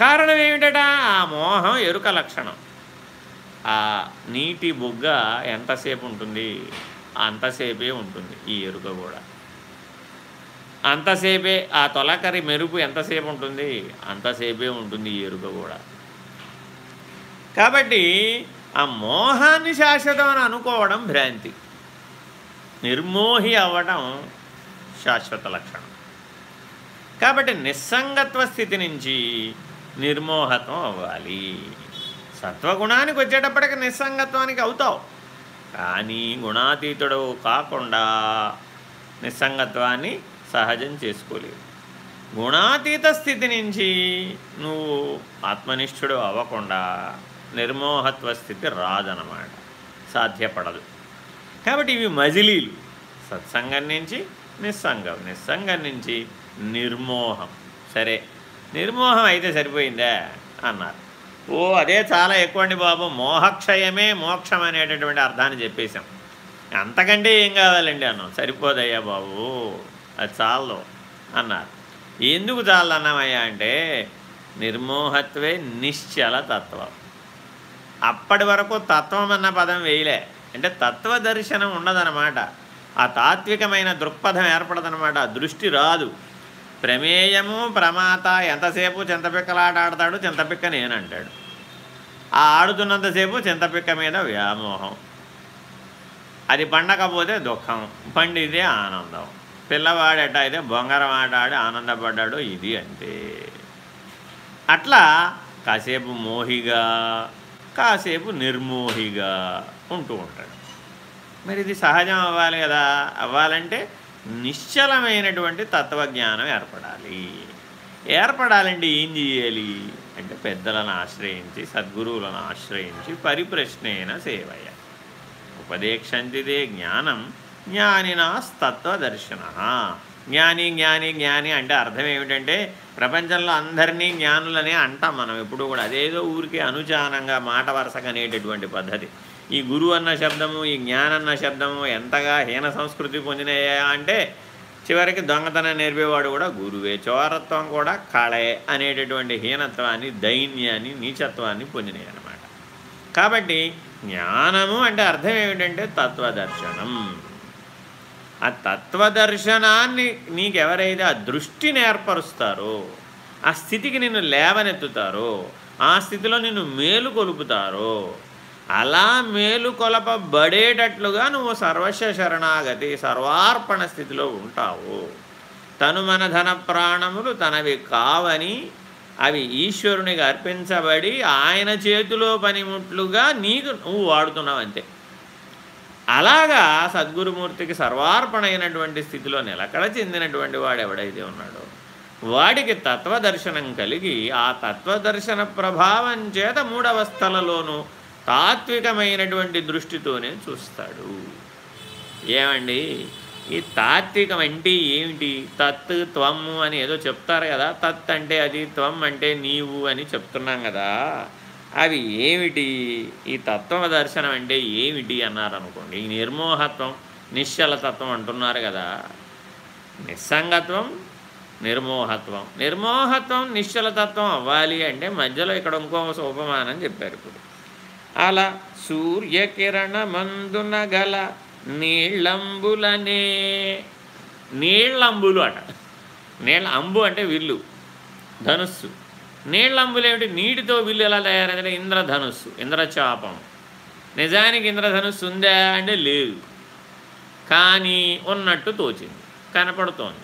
కారణం ఏమిటట? ఆ మోహం ఎరుక లక్షణం. ఆ నీటి బుగ్గ ఎంతసేపు ఉంటుంది? అంతసేపే ఉంటుంది ఈ ఎరుక కూడా. అంతసేపే ఆ తొలకరి మెరుపు ఎంతసేపు ఉంటుంది? అంతసేపే ఉంటుంది ఈ ఎరుక కూడా. కాబట్టి ఆ మోహాన్ని శాశ్వతం అని అనుకోవడం భ్రాంతి. నిర్మోహి అవ్వడం శాశ్వత లక్షణం. కాబట్టి నిస్సంగత్వ స్థితి నుంచి నిర్మోహత్వం అవ్వాలి. సత్వగుణానికి వచ్చేటప్పటికి నిస్సంగత్వానికి అవుతావు. కానీ గుణాతీతుడు కాకుండా నిస్సంగత్వాన్ని సహజం చేసుకోలేవు. గుణాతీత స్థితి నుంచి నువ్వు ఆత్మనిష్ఠుడు అవ్వకుండా నిర్మోహత్వ స్థితి రాదనమాట సాధ్యపడదు. కాబట్టి ఇవి మజిలీలు. సత్సంగం నుంచి నిస్సంగం నిస్సంగం నుంచి నిర్మోహం. సరే నిర్మోహం అయితే సరిపోయిందా? అన్నారు. ఓ అదే చాలా ఎక్కువ అండి బాబు. మోహక్షయమే మోక్షం అనేటటువంటి అర్థాన్ని చెప్పేశాం. అంతకంటే ఏం కావాలండి అన్నాం. సరిపోదయ్యా బాబు. అది చాలదు అన్నారు. ఎందుకు చాలు అన్నామయ్యా అంటే నిర్మోహత్వే నిశ్చల తత్వం. అప్పటి వరకు తత్వం అన్న పదం వేయలే. అంటే తత్వ దర్శనం ఉండదన్నమాట ఆ తాత్వికమైన దృక్పథం ఏర్పడదనమాట దృష్టి రాదు. ప్రమేయము ప్రమాత ఎంతసేపు చింతపిక్కలాట ఆడతాడు? చింతపిక్క నేనంటాడు. ఆ ఆడుతున్నంతసేపు చింతపిక్క మీద వ్యామోహం. అది పండకపోతే దుఃఖం పండితే ఆనందం. పిల్లవాడట అయితే బొంగరం ఆట ఆడి ఆనందపడ్డాడు ఇది అంతే. అట్లా కాసేపు మోహిగా కాసేపు నిర్మోహిగా ఉంటూ ఉంటాడు. మరి ఇది సహజం అవ్వాలి కదా? అవ్వాలంటే నిశ్చలమైనటువంటి తత్వజ్ఞానం ఏర్పడాలి. ఏర్పడాలంటే ఏం చేయాలి? అంటే పెద్దలను ఆశ్రయించి సద్గురువులను ఆశ్రయించి పరిప్రశ్నేన సేవయ. ఉపదేక్షంతిదే జ్ఞానం జ్ఞానినాస్తత్వదర్శన జ్ఞాని జ్ఞాని జ్ఞాని అంటే అర్థం ఏమిటంటే ప్రపంచంలో అందరినీ జ్ఞానులనే అంటాం మనం ఎప్పుడు కూడా. అదేదో ఊరికే అనుచానంగా మాట వరసకనేటటువంటి పద్ధతి. ఈ గురువు అన్న శబ్దము ఈ జ్ఞానన్న శబ్దము ఎంతగా హీన సంస్కృతి పొందినాయా అంటే చివరికి దొంగతనం నేర్పేవాడు కూడా గురువే. చోరత్వం కూడా కళే అనేటటువంటి హీనత్వాన్ని దైన్యాన్ని నీచత్వాన్ని పొందినాయి అన్నమాట. కాబట్టి జ్ఞానము అంటే అర్థం ఏమిటంటే తత్వదర్శనం. ఆ తత్వదర్శనాన్ని నీకెవరైతే ఆ దృష్టిని ఏర్పరుస్తారో ఆ స్థితికి నిన్ను లేవనెత్తుతారో ఆ స్థితిలో నిన్ను మేలు కొలుపుతారో అలా మేలు కొలపబడేటట్లుగా నువ్వు సర్వస్వ శరణాగతి సర్వార్పణ స్థితిలో ఉంటావు. తను మన ధన ప్రాణములు తనవి కావని అవి ఈశ్వరునికి అర్పించబడి ఆయన చేతిలో పనిముట్లుగా నీకు నువ్వు వాడుతున్నావు అంతే. అలాగా సద్గురుమూర్తికి సర్వార్పణ అయినటువంటి స్థితిలో నిలకడ చెందినటువంటి వాడు ఎవడైతే ఉన్నాడో వాడికి తత్వదర్శనం కలిగి ఆ తత్వదర్శన ప్రభావం చేత మూడవస్థలలోనూ తాత్వికమైనటువంటి దృష్టితోనే చూస్తాడు. ఏమండి? ఈ తాత్వికం అంటే ఏమిటి? తత్ త్వం అని ఏదో చెప్తారు కదా. తత్ అంటే అది త్వం అంటే నీవు అని చెప్తున్నాం కదా. అవి ఏమిటి? ఈ తత్వ దర్శనం అంటే ఏమిటి అన్నారు అనుకోండి ఈ నిర్మోహత్వం నిశ్చలతత్వం అంటున్నారు కదా. నిస్సంగత్వం నిర్మోహత్వం. నిర్మోహత్వం నిశ్చలతత్వం అవ్వాలి అంటే మధ్యలో ఇక్కడ ఇంకో ఉపమానం చెప్పారు ఇప్పుడు. అలా సూర్యకిరణమందున గల నీళ్ళంబులనే. నీళ్ళంబులు అట. నీళ్ళ అంబు అంటే విల్లు ధనుస్సు. నీళ్ళంబులేమిటి? నీటితో విల్లు ఎలా తయారైందంటే ఇంద్రధనుస్సు ఇంద్రచాపం. నిజానికి ఇంద్రధనుస్సు ఉందా అంటే లేదు. కానీ ఉన్నట్టు తోచింది కనపడుతోంది.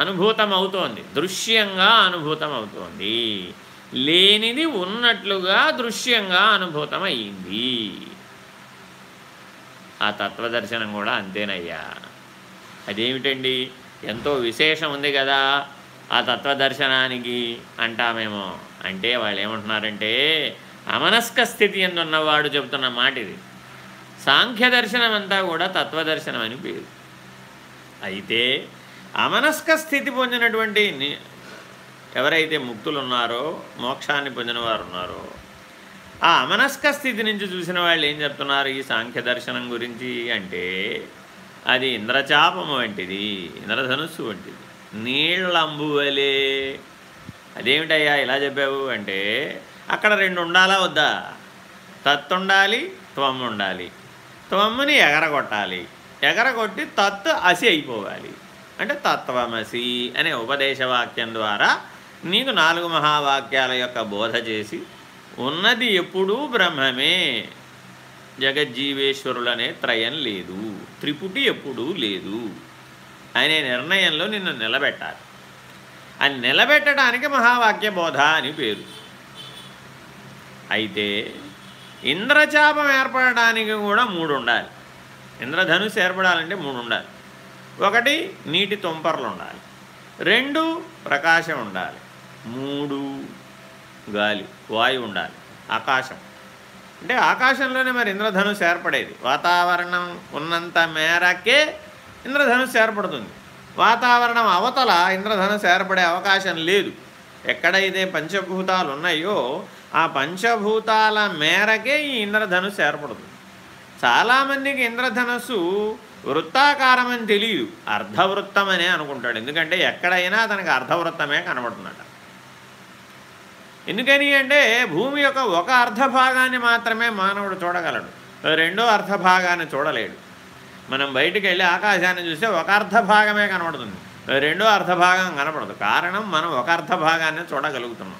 అనుభూతం అవుతోంది దృశ్యంగా అనుభూతం అవుతోంది లేనిది ఉన్నట్లుగా దృశ్యంగా అనుభూతమైంది. ఆ తత్వదర్శనం కూడా అంతేనయ్యా. అదేమిటండి? ఎంతో విశేషం ఉంది కదా ఆ తత్వదర్శనానికి అంటామేమో. అంటే వాళ్ళు ఏమంటున్నారంటే అమనస్క స్థితి ఎందున్నవాడు చెబుతున్న మాట ఇది సాంఖ్య దర్శనం అంతా కూడా తత్వదర్శనం అని పేరు. అయితే అమనస్క స్థితి పొందినటువంటి ఎవరైతే ముక్తులు ఉన్నారో మోక్షాన్ని పొందిన వారు ఉన్నారో ఆ అమనస్క స్థితి నుంచి చూసిన వాళ్ళు ఏం చెప్తున్నారు? ఈ సాంఖ్య దర్శనం గురించి అంటే అది ఇంద్రచాపం వంటిది ఇంద్రధనుస్సు వంటిది. నీళ్ళంబువలే అదేమిటయ్యా ఇలా చెప్పావు అంటే అక్కడ రెండు ఉండాలా వద్దా? తత్తుండాలి త్వం ఉండాలి. త్వమ్ముని ఎగరగొట్టాలి. ఎగరగొట్టి తత్ అసి అయిపోవాలి. అంటే తత్వమసి అనే ఉపదేశవాక్యం ద్వారా నీకు నాలుగు మహావాక్యాల యొక్క బోధ చేసి ఉన్నది ఎప్పుడూ బ్రహ్మమే. జగజ్జీవేశ్వరులనే త్రయం లేదు త్రిపుటి ఎప్పుడూ లేదు అనే నిర్ణయంలో నిన్ను నిలబెట్టాలి. అని నిలబెట్టడానికి మహావాక్య బోధ అని పేరు. అయితే ఇంద్రచాపం ఏర్పడడానికి కూడా మూడు ఉండాలి. ఇంద్రధనుసు ఏర్పడాలంటే మూడు ఉండాలి. ఒకటి నీటి తుంపర్లు ఉండాలి. రెండు ప్రకాశం ఉండాలి. మూడు గాలి వాయు ఉండాలి. ఆకాశం. అంటే ఆకాశంలోనే మరి ఇంద్రధనుస్సు ఏర్పడేది. వాతావరణం ఉన్నంత మేరకే ఇంద్రధనుస్సు ఏర్పడుతుంది. వాతావరణం అవతల ఇంద్రధనుస్సు ఏర్పడే అవకాశం లేదు. ఎక్కడైతే పంచభూతాలు ఉన్నాయో ఆ పంచభూతాల మేరకే ఈ ఇంద్రధనుస్సు ఏర్పడుతుంది. చాలామందికి ఇంద్రధనుస్సు వృత్తాకారం అని తెలియదు అర్ధవృత్తమనే అనుకుంటాడు. ఎందుకంటే ఎక్కడైనా అతనికి అర్ధవృత్తమే కనబడుతుందట. ఎందుకని అంటే భూమి యొక్క ఒక అర్ధభాగాన్ని మాత్రమే మానవుడు చూడగలడు. రెండో అర్ధభాగాన్ని చూడలేడు. మనం బయటికి వెళ్ళి ఆకాశాన్ని చూస్తే ఒక అర్ధభాగమే కనబడుతుంది. రెండో అర్ధభాగం కనపడదు కారణం మనం ఒక అర్ధభాగాన్ని చూడగలుగుతున్నాం.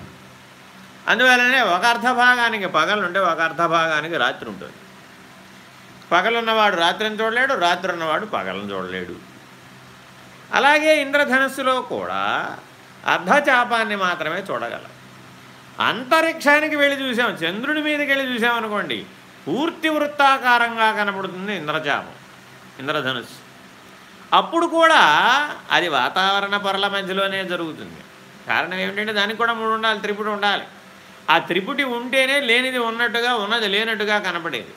అందువలనే ఒక అర్ధభాగానికి పగలుంటే ఒక అర్ధభాగానికి రాత్రి ఉంటుంది. పగలున్నవాడు రాత్రిని చూడలేడు రాత్రి ఉన్నవాడు పగలను చూడలేడు. అలాగే ఇంద్రధనస్సులో కూడా అర్ధచాపాన్ని మాత్రమే చూడగలం. అంతరిక్షానికి వెళ్ళి చూసాం. చంద్రుడి మీదకి వెళ్ళి చూసామనుకోండి పూర్తి వృత్తాకారంగా కనపడుతుంది ఇంద్రచాపం ఇంద్రధనుస్సు. అప్పుడు కూడా అది వాతావరణ పొరల మధ్యలోనే జరుగుతుంది. కారణం ఏమిటంటే దానికి కూడా మూడు ఉండాలి త్రిపుటి ఉండాలి. ఆ త్రిపుటి ఉంటేనే లేనిది ఉన్నట్టుగా ఉన్నది లేనట్టుగా కనపడేది.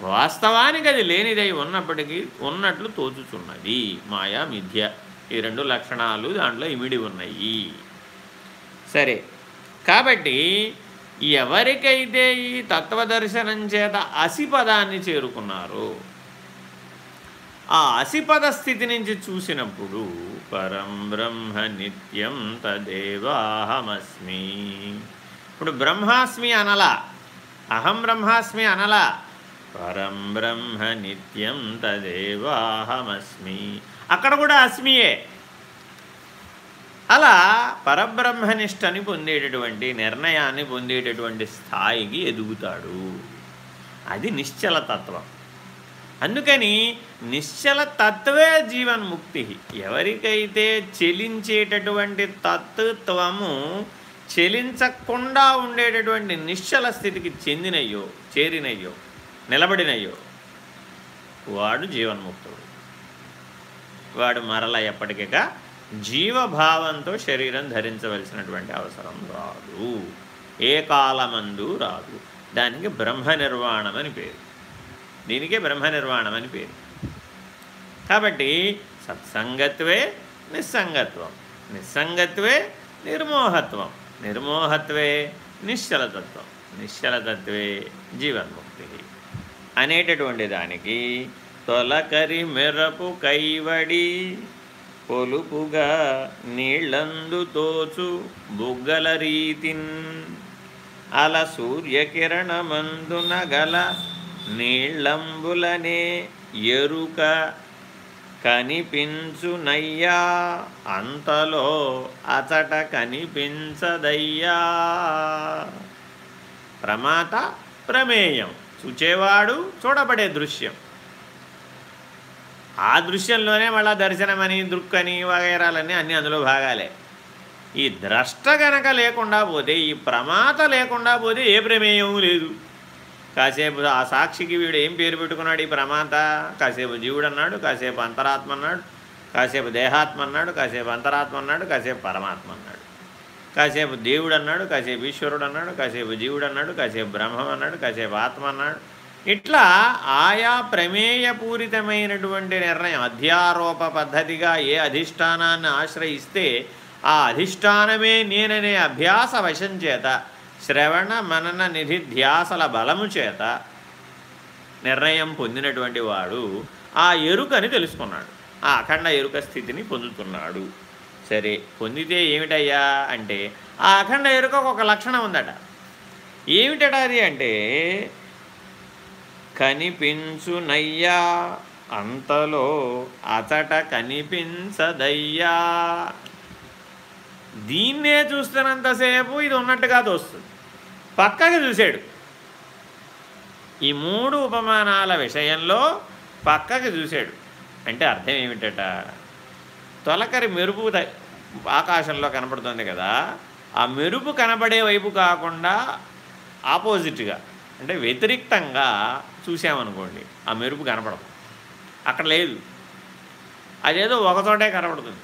వాస్తవానికి అది లేనిదై ఉన్నప్పటికీ ఉన్నట్లు తోచుచున్నది. మాయా మిథ్య ఈ రెండు లక్షణాలు దాంట్లో ఇమిడి ఉన్నాయి. సరే. కాబట్టి ఎవరికైతే ఈ తత్వదర్శనం చేత అసిపదాన్ని చేరుకున్నారో ఆ అసిపద స్థితి నుంచి చూసినప్పుడు పరం బ్రహ్మ నిత్యం తదేవాహమస్మి. ఇప్పుడు బ్రహ్మాస్మి అనలా అహం బ్రహ్మాస్మి అనలా పరం బ్రహ్మ నిత్యం తదేవాహమస్మి. అక్కడ కూడా అస్మియే. అలా పరబ్రహ్మనిష్టని పొందేటటువంటి నిర్ణయాన్ని పొందేటటువంటి స్థాయికి ఎదుగుతాడు. అది నిశ్చలతత్వం అందుకని నిశ్చల తత్వే జీవన్ముక్తి. ఎవరికైతే చెలించేటటువంటి తత్వము చెలించకుండా ఉండేటటువంటి నిశ్చల స్థితికి చెందినయ్యో చేరినయ్యో నిలబడినయ్యో వాడు జీవన్ముక్తుడు. వాడు మరల ఎప్పటికీ జీవభావంతో శరీరం ధరించవలసినటువంటి అవసరం రాదు. ఏ కాలమందు రాదు. దానికి బ్రహ్మ నిర్వాణం అని పేరు. దీనికే బ్రహ్మ నిర్వాణం అని పేరు. కాబట్టి సత్సంగత్వే నిస్సంగత్వం. నిస్సంగత్వే నిర్మోహత్వం. నిర్మోహత్వే నిశ్చలతత్వం. నిశ్చలతత్వే జీవన్ముక్తి. అనేటటువంటి దానికి తొలకరి మెరపు కైవడి పొలుపుగా నీళ్ళందు తోచు బుగ్గల రీతిన్. అల సూర్యకిరణమందున గల నీళ్ళంబులనే ఎరుక కనిపించునయ్యా అంతలో అచట కనిపించదయ్యా. ప్రమాత ప్రమేయం. చూచేవాడు చూడబడే దృశ్యం. ఆ దృశ్యంలోనే మళ్ళీ దర్శనమని దృక్కని వగైరాలన్నీ అన్నీ అందులో భాగాలే. ఈ ద్రష్ట గనక లేకుండా పోతే ఈ ప్రమాత లేకుండా పోతే ఏ ప్రమేయం లేదు. కాసేపు ఆ సాక్షికి వీడు ఏం పేరు పెట్టుకున్నాడు ఈ ప్రమాత? కాసేపు జీవుడు అన్నాడు కాసేపు అంతరాత్మ అన్నాడు కాసేపు దేహాత్మ అన్నాడు కాసేపు అంతరాత్మ అన్నాడు కాసేపు పరమాత్మ అన్నాడు. కాసేపు దేవుడు అన్నాడు కాసేపు ఈశ్వరుడు అన్నాడు కాసేపు జీవుడు అన్నాడు కాసేపు బ్రహ్మం అన్నాడు కాసేపు ఆత్మ అన్నాడు ఇట్లా ఆయా ప్రమేయపూరితమైనటువంటి నిర్ణయం అధ్యారోప పద్ధతిగా ఏ అధిష్టానాన్ని ఆశ్రయిస్తే ఆ అధిష్టానమే నేననే అభ్యాస వశం చేత శ్రవణ మనన నిధి ధ్యాసల బలము చేత నిర్ణయం పొందినటువంటి వాడు ఆ ఎరుకని తెలుసుకున్నాడు. ఆ అఖండ ఎరుక స్థితిని పొందుతున్నాడు. సరే పొందితే ఏమిటయ్యా అంటే ఆ అఖండ ఎరుకకు ఒక లక్షణం ఉందట. ఏమిటట అది అంటే కనిపించునయ్యా. అంతలో అతట కనిపించదయ్యా. దీన్నే చూస్తున్నంతసేపు ఇది ఉన్నట్టుగా తోస్తుంది. పక్కకి చూశాడు ఈ మూడు ఉపమానాల విషయంలో పక్కకి చూశాడు అంటే అర్థం ఏమిటట? తొలకరి మెరుపు ఆకాశంలో కనపడుతుంది కదా. ఆ మెరుపు కనబడే వైపు కాకుండా ఆపోజిట్గా. అంటే వ్యతిరిక్తంగా చూసామనుకోండి ఆ మెరుపు కనపడదు. అక్కడ లేదు. అదేదో ఒకచోటే కనపడుతుంది.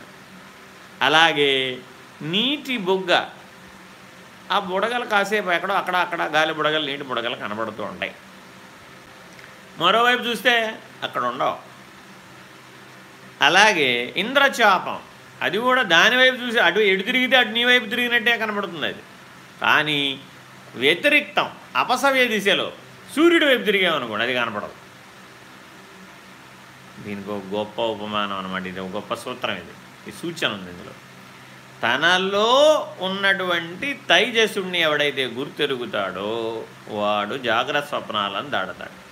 అలాగే నీటి బొగ్గ ఆ బుడగలు కాసేపు ఎక్కడో అక్కడ అక్కడ గాలి బుడగలు నీటి బుడగలు కనబడుతూ ఉంటాయి. మరోవైపు చూస్తే అక్కడ ఉండవు. అలాగే ఇంద్రచాపం అది కూడా దానివైపు చూసి అటు ఎటు తిరిగితే అటు నీ వైపు తిరిగినట్టే కనబడుతుంది అది. కానీ వ్యతిరిక్తం అపసవ్య దిశలో సూర్యుడు వైపు తిరిగామనుకోండి అది కనపడదు. దీనికి ఒక గొప్ప ఉపమానం అనమాట ఇది ఒక గొప్ప సూత్రం ఇది. ఈ సూచన ఉంది ఇందులో. తనలో ఉన్నటువంటి తైజసుణ్ణి ఎవడైతే గుర్తెరుగుతాడో వాడు జాగ్రత్త స్వప్నాలను దాడతాడు.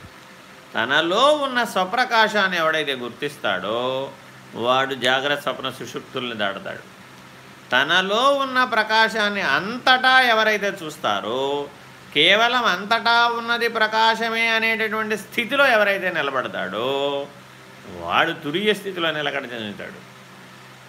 తనలో ఉన్న స్వప్రకాశాన్ని ఎవడైతే గుర్తిస్తాడో వాడు జాగ్రత్త స్వప్న సుషుప్తుల్ని దాడతాడు. తనలో ఉన్న ప్రకాశాన్ని అంతటా ఎవరైతే చూస్తారో కేవలం అంతటా ఉన్నది ప్రకాశమే అనేటటువంటి స్థితిలో ఎవరైతే నిలబడతాడో వాడు తురియ స్థితిలో నిలకడ చెందుతాడు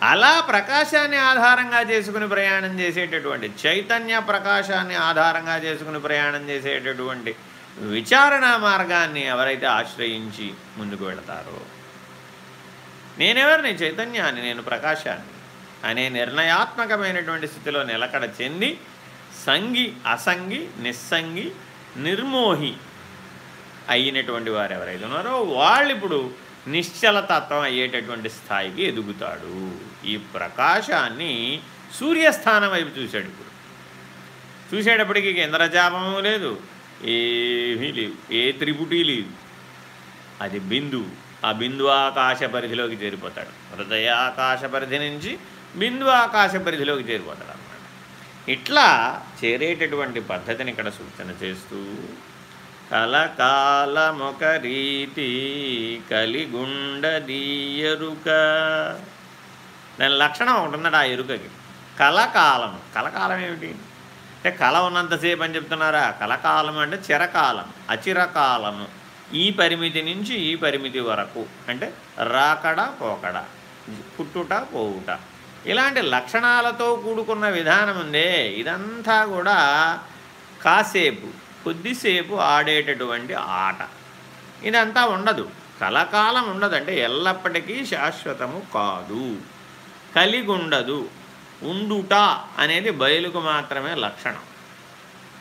అలా ప్రకాశాన్ని ఆధారంగా చేసుకుని ప్రయాణం చేసేటటువంటి చైతన్య ప్రకాశాన్ని ఆధారంగా చేసుకుని ప్రయాణం చేసేటటువంటి విచారణ మార్గాన్ని ఎవరైతే ఆశ్రయించి ముందుకు వెళతారో నేనెవరిని? చైతన్యాన్ని నేను ప్రకాశాన్ని. అనే నిర్ణయాత్మకమైనటువంటి స్థితిలో నిలకడ చెంది సంగి అసంగి నిస్సంగి నిర్మోహి అయినటువంటి వారు ఎవరైతే ఉన్నారో వాళ్ళు ఇప్పుడు నిశ్చలతత్వం అయ్యేటటువంటి స్థాయికి ఎదుగుతాడు. ఈ ప్రకాశాన్ని సూర్యస్థానం వైపు చూశాడు ఇప్పుడు. చూసేటప్పటికి ఇంద్రజాపము లేదు. ఏమీ లేవు. ఏ త్రిపుటి లేదు. అది బిందువు. ఆ బిందు ఆకాశ పరిధిలోకి చేరిపోతాడు. హృదయాకాశ పరిధి నుంచి బిందు ఆకాశ పరిధిలోకి చేరిపోతాడు అన్నమాట. ఇట్లా చేరేటటువంటి పద్ధతిని ఇక్కడ సూచన చేస్తూ కలకాలమొక రీతి కలిగుండదీయరుక దాని లక్షణం ఒకటి ఆ ఎరుకకి. కలకాలం కలకాలం ఏమిటి? అంటే కళ ఉన్నంతసేపు అని చెప్తున్నారా? కలకాలం అంటే చిరకాలం అచిరకాలము. ఈ పరిమితి నుంచి ఈ పరిమితి వరకు. అంటే రాకడ పోకడ పుట్టుట పోవుట. ఇలాంటి లక్షణాలతో కూడుకున్న విధానం ఉందే. ఇదంతా కూడా కాసేపు కొద్దిసేపు ఆడేటటువంటి ఆట. ఇదంతా ఉండదు. కలకాలం ఉండదు అంటే ఎల్లప్పటికీ శాశ్వతము కాదు. కలిగుండదు. ఉండుట అనేది బయలుకు మాత్రమే లక్షణం.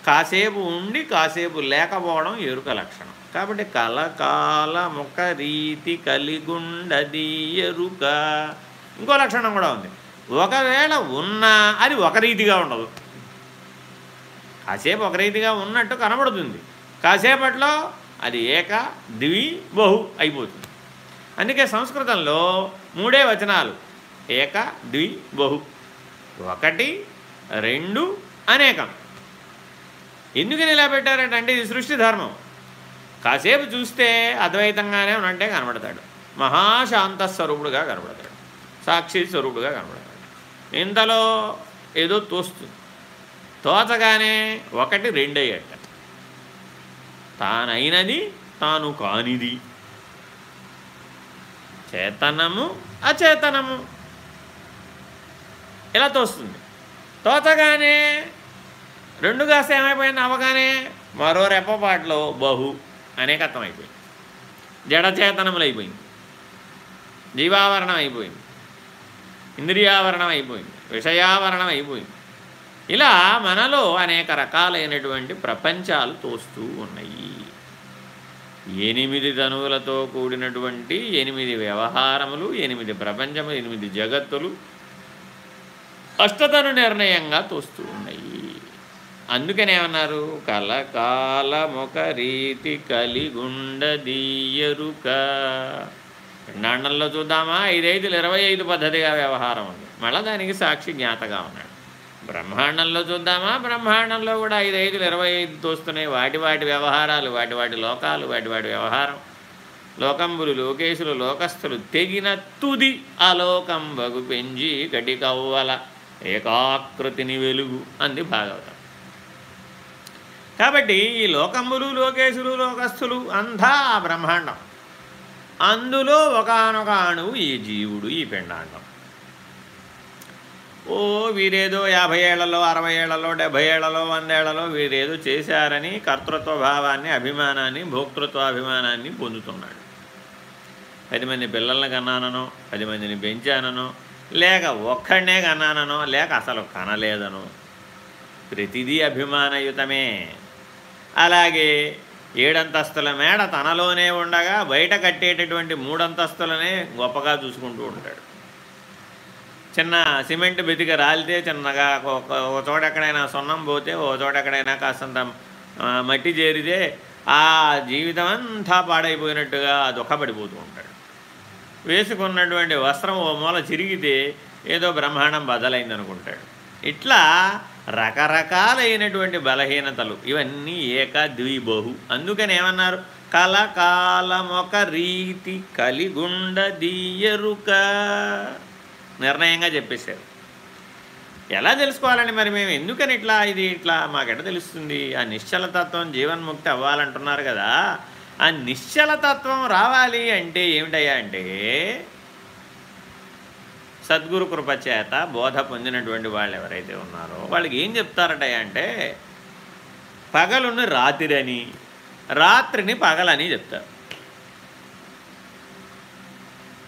కాసేపు ఉండి కాసేపు లేకపోవడం ఎరుక లక్షణం. కాబట్టి కలకాల ముఖ రీతి కలిగుండది ఎరుక. ఇంకో లక్షణం కూడా ఉంది. ఒకవేళ ఉన్నా అది ఒక రీతిగా ఉండదు. కాసేపు ఒక రీతిగా ఉన్నట్టు కనబడుతుంది. కాసేపట్లో అది ఏక ద్వి బహు అయిపోతుంది. అందుకే సంస్కృతంలో మూడే వచనాలు ఏక ద్వి బహు. ఒకటి రెండు అనేకం. ఎందుకని ఇలా పెట్టారంటే ఇది సృష్టి ధర్మం. కాసేపు చూస్తే అద్వైతంగానే ఉన్నట్టే కనబడతాడు. మహాశాంత స్వరూపుడుగా కనబడతాడు. సాక్షి స్వరూపుడుగా కనబడతాడు. ఇంతలో ఏదో తోస్తుంది తోచగానే ఒకటి రెండయ్యట. తానైనది తాను కానిది. చేతనము అచేతనము. ఇలా తోస్తుంది. తోచగానే రెండు కాస్త ఏమైపోయింది అవగానే మరో రెప్పపాట్లో బహు అనేకత్వం అయిపోయింది జడచేతనములు అయిపోయింది జీవావరణం అయిపోయింది ఇంద్రియావరణం అయిపోయింది విషయావరణం అయిపోయింది ఇలా మనలో అనేక రకాలైనటువంటి ప్రపంచాలు తోస్తూ ఉన్నాయి. ఎనిమిది తనువులతో కూడినటువంటి ఎనిమిది వ్యవహారములు ఎనిమిది ప్రపంచములు ఎనిమిది జగత్తులు అష్టతను నిర్ణయంగా తోస్తూ ఉన్నాయి. అందుకనేమన్నారు కలకాలమొక రీతి కలిగుండదీయరుక. పిండాండంలో చూద్దామా? ఐదైదులు ఇరవై ఐదు పద్ధతిగా వ్యవహారం ఉంది. మళ్ళీ దానికి సాక్షి జ్ఞాతగా ఉన్నాడు. బ్రహ్మాండంలో చూద్దామా? బ్రహ్మాండంలో కూడా ఐదు ఇరవై ఐదు తోస్తున్నాయి. వాటి వాటి వ్యవహారాలు వాటి వాటి లోకాలు వాటి వాటి వ్యవహారం. లోకంబులు లోకేశులు లోకస్థులు తెగిన తుది అలోకంబగు పెంచి కటికవ్వల ఏకాకృతిని వెలుగు అంది భాగవతం. కాబట్టి ఈ లోకంబులు లోకేశులు లోకస్థులు అంతా బ్రహ్మాండం. అందులో ఒకనొక అణువు ఈ జీవుడు ఈ పిండాండం ఓ వీరేదో యాభై ఏళ్ళలో అరవై ఏళ్ళలో డెబ్భై ఏళ్ళలో వందేళ్ళలో వీరేదో చేశారని కర్తృత్వ భావాన్ని అభిమానాన్ని భోక్తృత్వ అభిమానాన్ని పొందుతున్నాడు. పది మంది పిల్లల్ని కన్నాననో పది మందిని పెంచాననో లేక ఒక్కడనే కన్నాననో లేక అసలు కనలేదనో. ప్రతిదీ అభిమానయుతమే. అలాగే ఏడంతస్తుల మేడ తనలోనే ఉండగా బయట కట్టేటటువంటి మూడంతస్తులనే గొప్పగా చూసుకుంటూ ఉంటాడు. చిన్న సిమెంట్ బెతిక రాలితే చిన్నగా ఒక చోట ఎక్కడైనా సున్నం పోతే ఒక చోట ఎక్కడైనా కాస్తంత మట్టి చేరితే ఆ జీవితం అంతా పాడైపోయినట్టుగా దుఃఖపడిపోతూ ఉంటాడు. వేసుకున్నటువంటి వస్త్రం ఓ మూల చిరిగితే ఏదో బ్రహ్మాండం బదలైంది అనుకుంటాడు ఇట్లా రకరకాలైనటువంటి బలహీనతలు. ఇవన్నీ ఏక ద్విబహు అందుకని ఏమన్నారు? కలకాలమొక రీతి కలిగుండ దీయరుక నిర్ణయంగా చెప్పేశారు. ఎలా తెలుసుకోవాలండి మరి మేము? ఎందుకని ఇట్లా ఇది ఇట్లా? మాకెట తెలుస్తుంది. ఆ నిశ్చలతత్వం జీవన్ముక్తి అవ్వాలంటున్నారు కదా. ఆ నిశ్చలతత్వం రావాలి అంటే ఏమిటయ్యా అంటే సద్గురు కృపచేత బోధ పొందినటువంటి వాళ్ళు ఎవరైతే ఉన్నారో వాళ్ళకి ఏం చెప్తారట అంటే పగలుని రాత్రి అని రాత్రిని పగలని చెప్తారు.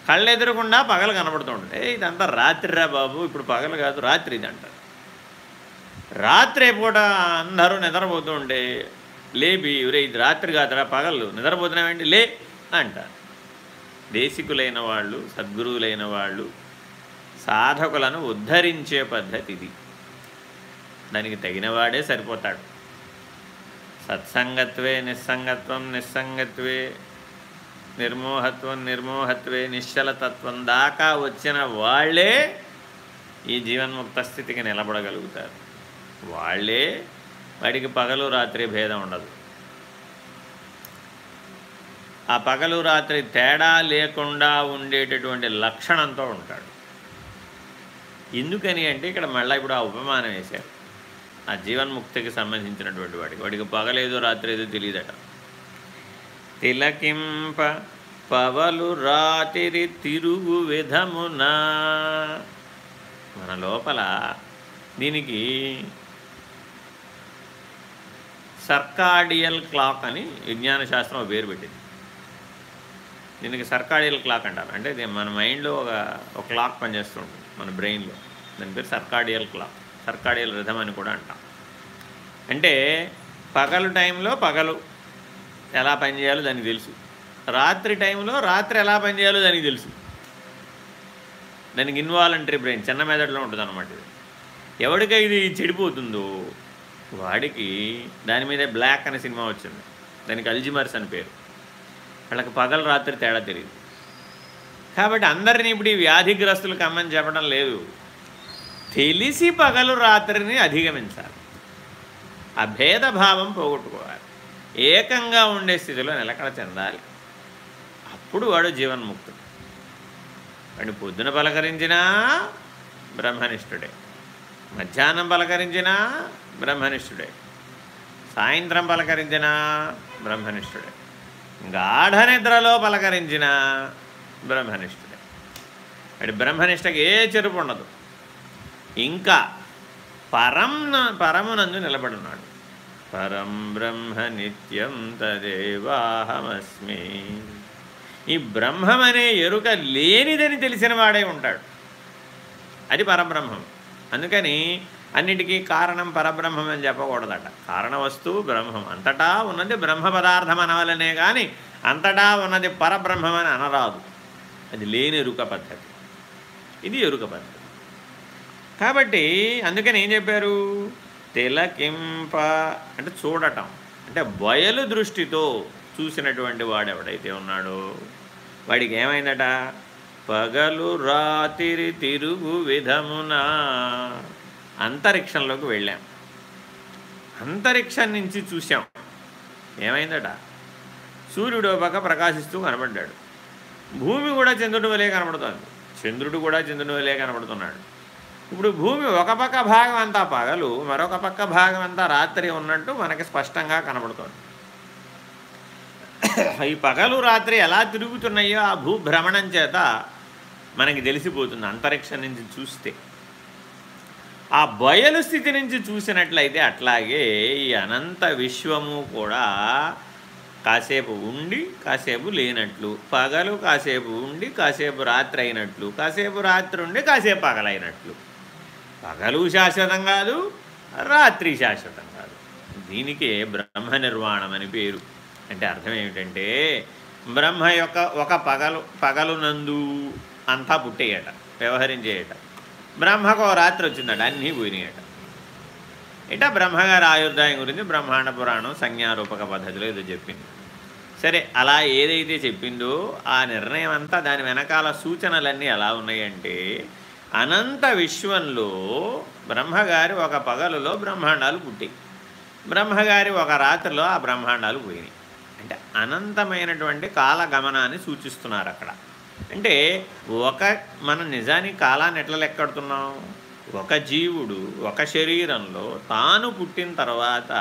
కళ్ళెదురకుండా పగలు కనబడుతుంటే ఇదంతా రాత్రిరా బాబు ఇప్పుడు పగలు కాదు రాత్రి ఇది అంటారు. రాత్రి పూట అందరూ నిద్రపోతుంటే ఉంటే లేపి ఇది రాత్రి కాదురా పగలు నిద్రపోతున్నామేంటి లే అంటారు. దేశికులైన వాళ్ళు సద్గురువులైన వాళ్ళు సాధకులను ఉద్ధరించే పద్ధతి ఇది దానికి తగినవాడే సరిపోతాడు. సత్సంగత్వే నిస్సంగత్వం నిస్సంగత్వే నిర్మోహత్వం నిర్మోహత్వే నిశ్చలతత్వం దాకా వచ్చిన వాళ్ళే ఈ జీవన్ముక్త స్థితికి నిలబడగలుగుతారు. వాళ్ళే వాడికి పగలు రాత్రి భేదం ఉండదు. ఆ పగలు రాత్రి తేడా లేకుండా ఉండేటటువంటి లక్షణంతో ఉంటాడు. ఎందుకని అంటే ఇక్కడ మళ్ళీ ఇప్పుడు ఆ ఉపమానం వేశారు ఆ జీవన్ముక్తికి సంబంధించినటువంటి వాడికి. వాడికి పగలేదో రాత్రి ఏదో తెలియదట తిలకింప పవలు రాతిరి తిరుగు విధమునా. మన లోపల దీనికి సర్కాడియల్ క్లాక్ అని విజ్ఞాన శాస్త్రం పేరు పెట్టింది. దీనికి సర్కాడియల్ క్లాక్ అంటారు. అంటే మన మైండ్లో ఒక ఒక క్లాక్ పనిచేస్తుంటుంది మన బ్రెయిన్లో. దాని పేరు సర్కాడియల్ క్లాక్ సర్కాడియల్ రిథం అని కూడా అంటాం. అంటే పగలు టైంలో పగలు ఎలా పనిచేయాలో దానికి తెలుసు. రాత్రి టైంలో రాత్రి ఎలా పనిచేయాలో దానికి తెలుసు. దానికి ఇన్వాలంటరీ బ్రెయిన్ చిన్న మెదడులో ఉంటుంది అనమాట ఇది ఇది చెడిపోతుందో వాడికి దాని మీద బ్లాక్ అనే సినిమా వచ్చింది. దానికి అల్జిమర్స్ అని పేరు. వాళ్ళకి పగలు రాత్రి తేడా తెలియదు కాబట్టి అందరినీ ఇప్పుడు ఈ వ్యాధిగ్రస్తులు కమ్మని చెప్పడం లేదు. తెలిసి పగలు రాత్రిని అధిగమించాలి. ఆ భేదభావం పోగొట్టుకోవాలి. ఏకంగా ఉండే స్థితిలో నిలకడ చెందాలి. అప్పుడు వాడు జీవన్ముక్తుడు. వాడిని పొద్దున పలకరించినా బ్రహ్మనిష్ఠుడే. మధ్యాహ్నం పలకరించినా బ్రహ్మనిష్ఠుడే. సాయంత్రం పలకరించినా బ్రహ్మనిష్ఠుడే. గాఢ నిద్రలో పలకరించినా బ్రహ్మనిష్ఠుడే. అంటే బ్రహ్మనిష్టకి ఏ చెరుపు ఉండదు. ఇంకా పరం పరమునందు నిలబడున్నాడు. పరం బ్రహ్మ నిత్యం తదేవాహమస్మి. ఈ బ్రహ్మమనే ఎరుక లేనిదని తెలిసిన వాడే ఉంటాడు. అది పరబ్రహ్మం. అందుకని అన్నిటికీ కారణం పరబ్రహ్మం అని చెప్పకూడదట. కారణ వస్తువు బ్రహ్మం. అంతటా ఉన్నది బ్రహ్మ పదార్థం అనవలనే కానీ అంతటా ఉన్నది పరబ్రహ్మం అని అనరాదు. అది లేని ఎరుక పద్ధతి. ఇది ఎరుక పద్ధతి. కాబట్టి అందుకని ఏం చెప్పారు? తిలకింప అంటే చూడటం. అంటే బయలు దృష్టితో చూసినటువంటి వాడు ఎవడైతే ఉన్నాడో వాడికి ఏమైందట పగలు రాతిరి తిరుగు విధమున అంతరిక్షంలోకి వెళ్ళాం. అంతరిక్షం నుంచి చూసాం ఏమైందట? సూర్యుడు పక్క ప్రకాశిస్తూ కనబడ్డాడు. భూమి కూడా చంద్రుడి వలె కనబడుతుంది. చంద్రుడు కూడా చంద్రుడి వలె కనబడుతున్నాడు. ఇప్పుడు భూమి ఒక పక్క భాగం అంతా పగలు మరొక పక్క భాగం అంతా రాత్రి ఉన్నట్టు మనకి స్పష్టంగా కనబడుతుంది. ఈ పగలు రాత్రి ఎలా తిరుగుతున్నాయో ఆ భూభ్రమణం చేత మనకి తెలిసిపోతుంది అంతరిక్షం నుంచి చూస్తే. ఆ బయలు స్థితి నుంచి చూసినట్లయితే అట్లాగే ఈ అనంత విశ్వము కూడా కాసేపు ఉండి కాసేపు లేనట్లు. పగలు కాసేపు ఉండి కాసేపు రాత్రి అయినట్లు. కాసేపు రాత్రి ఉండి కాసేపు పగలైనట్లు. పగలు శాశ్వతం కాదు రాత్రి శాశ్వతం కాదు. దీనికే బ్రహ్మ నిర్వాణం అని పేరు. అంటే అర్థం ఏమిటంటే బ్రహ్మ యొక్క ఒక పగలు పగలునందు అంతా పుట్టేయట వ్యవహరించేయట. బ్రహ్మకు రాత్రి వచ్చిందట అన్నీ పోయినాయట. ఇట బ్రహ్మగారి ఆయుర్దాయం గురించి బ్రహ్మాండ పురాణం సంజ్ఞారూపక పద్ధతిలో ఇది చెప్పింది. సరే అలా ఏదైతే చెప్పిందో ఆ నిర్ణయం అంతా దాని వెనకాల సూచనలన్నీ ఎలా ఉన్నాయంటే అనంత విశ్వంలో బ్రహ్మగారి ఒక పగలులో బ్రహ్మాండాలు పుట్టాయి. బ్రహ్మగారి ఒక రాత్రిలో ఆ బ్రహ్మాండాలు పోయినాయి. అంటే అనంతమైనటువంటి కాలగమనాన్ని సూచిస్తున్నారు అక్కడ. అంటే ఒక మనం నిజానికి కాలాన్ని ఎట్లా లెక్కడుతున్నాం ఒక జీవుడు ఒక శరీరంలో తాను పుట్టిన తర్వాత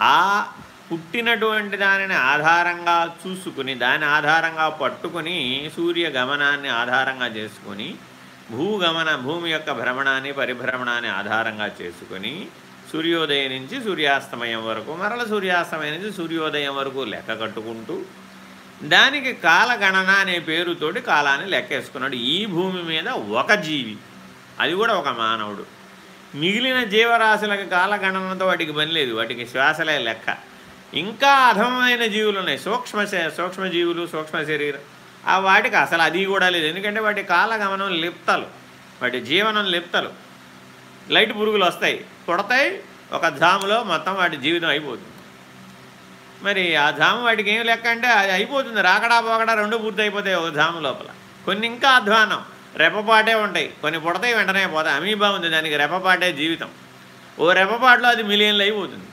ఆ పుట్టినటువంటి దానిని ఆధారంగా చూసుకుని దాని ఆధారంగా పట్టుకుని సూర్య గమనాన్ని ఆధారంగా చేసుకుని భూగమన భూమి యొక్క భ్రమణాన్ని పరిభ్రమణాన్ని ఆధారంగా చేసుకొని సూర్యోదయం నుంచి సూర్యాస్తమయం వరకు మరల సూర్యాస్తమయం నుంచి సూర్యోదయం వరకు లెక్క కట్టుకుంటూ దానికి కాలగణన అనే పేరుతోటి కాలాన్ని లెక్కేసుకున్నాడు. ఈ భూమి మీద ఒక జీవి. అది కూడా ఒక మానవుడు. మిగిలిన జీవరాశులకు కాలగణనతో వాటికి పని లేదు. వాటికి శ్వాసలే లెక్క. ఇంకా అధమమైన జీవులు ఉన్నాయి. సూక్ష్మ సూక్ష్మజీవులు సూక్ష్మ శరీరం. ఆ వాటికి అసలు అది కూడా లేదు. ఎందుకంటే వాటి కాలగమనం లిప్తలు. వాటి జీవనం లిప్తలు. లైట్ పురుగులు వస్తాయి. కొడతాయి ఒక జాములో మొత్తం వాటి జీవితం అయిపోతుంది. మరి ఆ ధాము వాటికి ఏం లెక్క అంటే అది అయిపోతుంది. రాకడా పోకడా రెండు పూర్తి అయిపోతాయి ఒక జాము లోపల. కొన్ని ఇంకా అధ్వానం. రెపపాటే ఉంటాయి. కొన్ని పుడతాయి వెంటనే పోతాయి. అమీబా ఉంది. దానికి రెపపాటే జీవితం. ఓ రెపపాటులో అది మిలియన్లు అయిపోతుంది.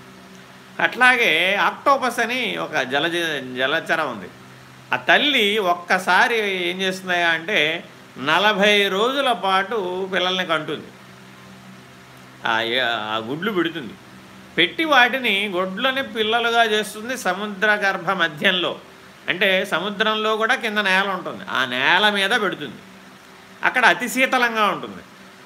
అట్లాగే ఆక్టోపస్ అని ఒక జల జలచరం ఉంది. ఆ తల్లి ఒక్కసారి ఏం చేస్తున్నాయా అంటే నలభై రోజుల పాటు పిల్లల్ని కంటుంది. ఆ గుడ్లు పెడుతుంది. పెట్టి వాటిని గుడ్లని పిల్లలుగా చేస్తుంది సముద్ర గర్భ మధ్యంలో. అంటే సముద్రంలో కూడా కింద నేల ఉంటుంది. ఆ నేల మీద పెడుతుంది. అక్కడ అతి శీతలంగా ఉంటుంది.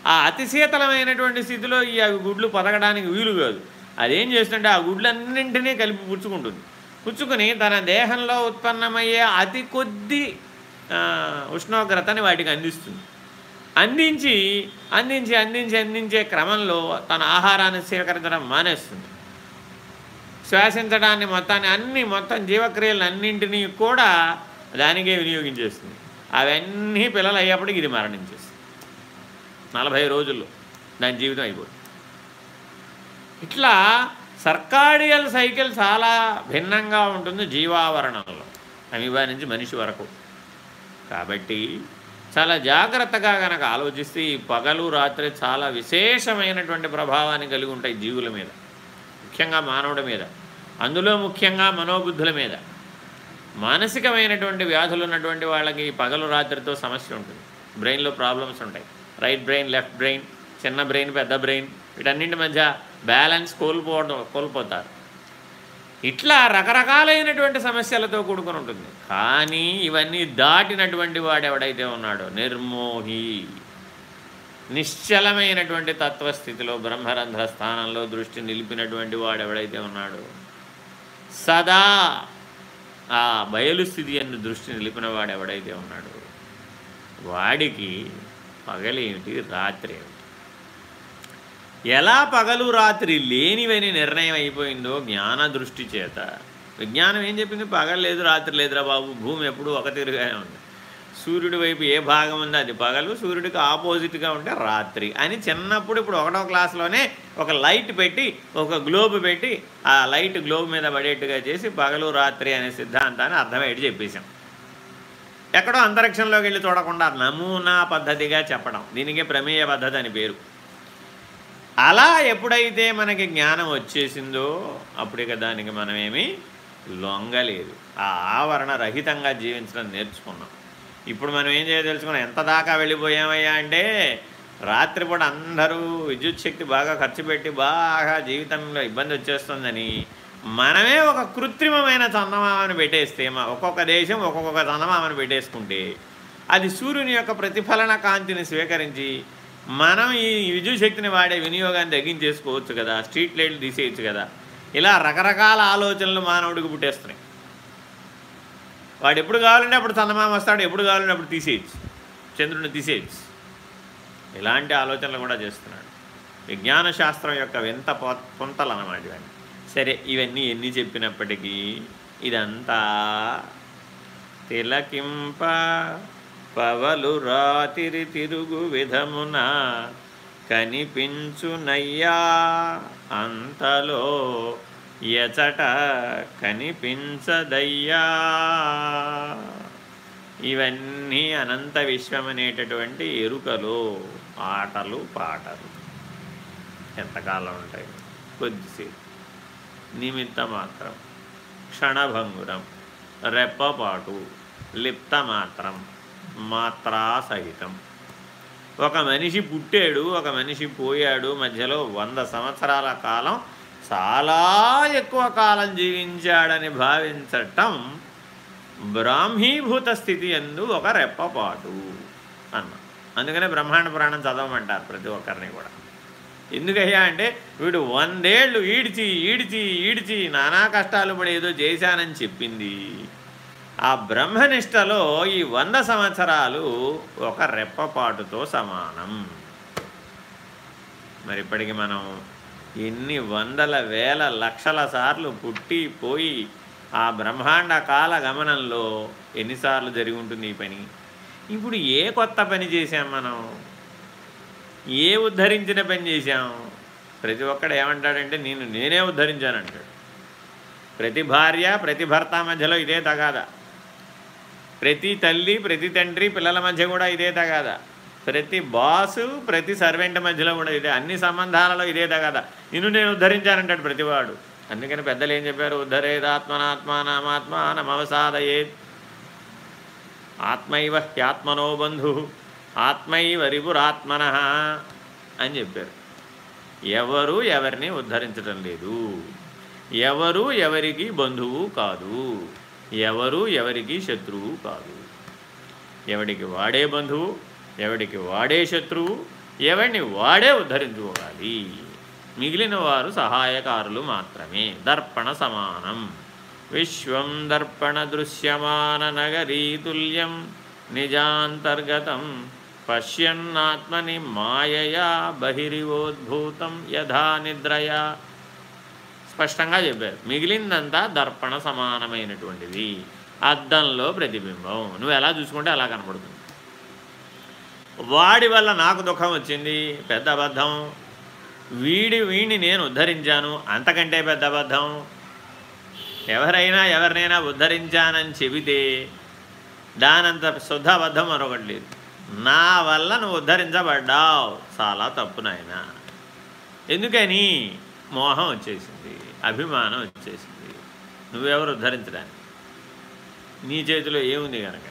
ఆ అతి శీతలమైనటువంటి స్థితిలో ఈ అవి గుడ్లు పదగడానికి వీలు కాదు. అదేం చేస్తుంటే ఆ గుడ్లన్నింటినీ కలిపి పుచ్చుకుంటుంది. పుచ్చుకుని తన దేహంలో ఉత్పన్నమయ్యే అతి కొద్ది ఉష్ణోగ్రతని వాటికి అందిస్తుంది. అందించి అందించి అందించి అందించే క్రమంలో తన ఆహారాన్ని స్వీకరించడం మానేస్తుంది. శ్వాసించడాన్ని మొత్తాన్ని అన్ని మొత్తం జీవక్రియలన్నింటినీ కూడా దానికే వినియోగించేస్తుంది. అవన్నీ పిల్లలు అయ్యేప్పటికి ఇది మరణించేస్తుంది. నలభై రోజుల్లో దాని జీవితం అయిపోతుంది. ఇట్లా సర్కాడియల్ సైకిల్ చాలా భిన్నంగా ఉంటుంది జీవావరణంలో. అమీబా నుంచి మనిషి వరకు. కాబట్టి చాలా జాగ్రత్తగా కనుక ఆలోచిస్తే ఈ పగలు రాత్రి చాలా విశేషమైనటువంటి ప్రభావాన్ని కలిగి ఉంటాయి జీవుల మీద. ముఖ్యంగా మానవుడి మీద. అందులో ముఖ్యంగా మనోబుద్ధుల మీద. మానసికమైనటువంటి వ్యాధులు ఉన్నటువంటి వాళ్ళకి పగలు రాత్రితో సమస్య ఉంటుంది. బ్రెయిన్లో ప్రాబ్లమ్స్ ఉంటాయి. రైట్ బ్రెయిన్ లెఫ్ట్ బ్రెయిన్ చిన్న బ్రెయిన్ పెద్ద బ్రెయిన్ వీటన్నింటి మధ్య బ్యాలెన్స్ కోల్పోవడం కోల్పోతారు. ఇట్లా రకరకాలైనటువంటి సమస్యలతో కూడుకుని ఉంటుంది. కానీ ఇవన్నీ దాటినటువంటి వాడు ఎవడైతే ఉన్నాడో నిర్మోహి. నిశ్చలమైనటువంటి తత్వస్థితిలో బ్రహ్మరంధ్ర స్థానంలో దృష్టి నిలిపినటువంటి వాడు ఎవడైతే ఉన్నాడో సదా ఆ బయలు స్థితి అని దృష్టి నిలిపిన వాడు ఎవడైతే ఉన్నాడో వాడికి పగలేమిటి? రాత్రి ఏమిటి ఎలా పగలు రాత్రి లేనివని నిర్ణయం అయిపోయిందో జ్ఞాన దృష్టి చేత. విజ్ఞానం ఏం చెప్పింది? పగలు లేదు రాత్రి లేదురా బాబు భూమి ఎప్పుడు ఒక తిరుగానే ఉంది. సూర్యుడి వైపు ఏ భాగం ఉందో? అది పగలు. సూర్యుడికి ఆపోజిట్గా ఉంటే రాత్రి అని చిన్నప్పుడు ఇప్పుడు ఒకటో క్లాస్లోనే ఒక లైట్ పెట్టి ఒక గ్లోబ్ పెట్టి ఆ లైట్ గ్లోబ్ మీద పడేట్టుగా చేసి పగలు రాత్రి అనే సిద్ధాంతాన్ని అర్థమయ్యేటి చెప్పేశాం. ఎక్కడో అంతరిక్షంలోకి వెళ్ళి చూడకుండా నమూనా పద్ధతిగా చెప్పడం. దీనికి ప్రమేయ పద్ధతి అని పేరు. అలా ఎప్పుడైతే మనకి జ్ఞానం వచ్చేసిందో అప్పుడిక దానికి మనమేమి లొంగలేదు. ఆ ఆవరణ రహితంగా జీవించడం నేర్చుకున్నాం. ఇప్పుడు మనం ఏం చేయ తెలుసుకున్నాం. ఎంత దాకా వెళ్ళిపోయామయ్యా అంటే రాత్రిపూట అందరూ విద్యుత్ శక్తి బాగా ఖర్చు పెట్టి బాగా జీవితంలో ఇబ్బంది వచ్చేస్తుందని మనమే ఒక కృత్రిమమైన చందమామను పెట్టేస్తే ఒక్కొక్క దేశం ఒక్కొక్క చందమామను పెట్టేసుకుంటే అది సూర్యుని యొక్క ప్రతిఫలన కాంతిని స్వీకరించి మనం ఈ విద్యుశక్తిని వాడే వినియోగాన్ని తగ్గించేసుకోవచ్చు కదా స్ట్రీట్ లైట్లు తీసేయచ్చు కదా. ఇలా రకరకాల ఆలోచనలు మానవుడికి పుట్టేస్తున్నాయి. వాడు ఎప్పుడు కావాలంటే అప్పుడు చందమామ వస్తాడు ఎప్పుడు కావాలంటే అప్పుడు తీసేయచ్చు. చంద్రుడిని తీసేయచ్చు. ఇలాంటి ఆలోచనలు కూడా చేస్తున్నాడు. విజ్ఞాన శాస్త్రం యొక్క వింత పొంతలు అన్నమాట ఇవన్నీ. సరే ఇవన్నీ ఎన్ని చెప్పినప్పటికీ ఇదంతా తిలకింప పవలు రాతిరి తిరుగు విధమున కనిపించునయ్యా. అంతలో ఎచట కనిపించదయ్యా. ఇవన్నీ అనంత విశ్వమనేటటువంటి ఎరుకలు ఆటలు పాటలు. ఎంతకాలం ఉంటాయి? కొద్దిసేపు. నిమిత్త మాత్రం. క్షణభంగురం. రెప్పపాటు. లిప్త మాత్రం. మాత్రా సహితం ఒక మనిషి పుట్టాడు ఒక మనిషి పోయాడు మధ్యలో వంద సంవత్సరాల కాలం చాలా ఎక్కువ కాలం జీవించాడని భావించటం బ్రాహ్మీభూత స్థితి ఎందు ఒక రెప్పపాటు అన్న. అందుకనే బ్రహ్మాండ పురాణం చదవమంటారు ప్రతి ఒక్కరిని కూడా. ఎందుకయ్యా అంటే వీడు వందేళ్ళు ఈడ్చి ఈడ్చి ఈడ్చి నానా కష్టాలు పడి ఏదో చేశానని చెప్పింది. ఆ బ్రహ్మనిష్టలో ఈ వంద సంవత్సరాలు ఒక రెప్పపాటుతో సమానం. మరి ఇప్పటికి మనం ఎన్ని వందల వేల లక్షల సార్లు పుట్టి పోయి ఆ బ్రహ్మాండ కాల గమనంలో ఎన్నిసార్లు జరిగి ఉంటుంది ఈ పని? ఇప్పుడు ఏ కొత్త పని చేశాం మనం? ఏ ఉద్ధరించిన పని చేశాం? ప్రతి ఒక్కడు ఏమంటాడంటే నేను నేనే ఉద్ధరించానంటాడు ప్రతి భార్య ప్రతి భర్త మధ్యలో ఇదే తగాదా. ప్రతి తల్లి ప్రతి తండ్రి పిల్లల మధ్య కూడా ఇదే తగాదా. ప్రతి బాసు ప్రతి సర్వెంట్ మధ్యలో కూడా ఇదే. అన్ని సంబంధాలలో ఇదే తగాదా. నిన్ను నేను ఉద్ధరించానంటాడు ప్రతివాడు. అందుకని పెద్దలు ఏం చెప్పారు? ఉద్ధరేదాత్మనాత్మానామాత్మ నమవసాదయే ఆత్మైవ హ్యాత్మనో బంధు. ఆత్మైవ రిపురాత్మన అని చెప్పారు. ఎవరు ఎవరిని ఉద్ధరించటం లేదు. ఎవరు ఎవరికి బంధువు కాదు. ఎవరు ఎవరికి శత్రువు కాదు. ఎవడికి వాడే బంధువు ఎవడికి వాడే శత్రువు ఎవడిని వాడే ఉద్ధరించుకోవాలి. మిగిలిన వారు సహాయకారులు మాత్రమే. దర్పణ సమానం. విశ్వం దర్పణ దృశ్యమాన నగరీతుల్యం నిజాంతర్గతం. పశ్యన్నాత్మని మాయయా బహిరివోద్భూతం యథా నిద్రయా. స్పష్టంగా చెప్పారు. మిగిలిందంతా దర్పణ సమానమైనటువంటిది. అద్దంలో ప్రతిబింబం. నువ్వు ఎలా చూసుకుంటే అలా కనపడుతుంది. వాడి వల్ల నాకు దుఃఖం వచ్చింది. పెద్ద అబద్ధం. వీడి వీడిని నేను ఉద్ధరించాను. అంతకంటే పెద్ద అబద్ధం. ఎవరైనా ఎవరినైనా ఉద్ధరించానని చెబితే దానంత శుద్ధ అబద్ధం మరొకటి లేదు. నా వల్ల నువ్వు ఉద్ధరించబడ్డావు. చాలా తప్పు నాయన. ఎందుకని? మోహం వచ్చేసింది అభిమానం వచ్చేసింది. నువ్వెవరు ఉద్ధరించడానికి. నీ చేతిలో ఏముంది కనుక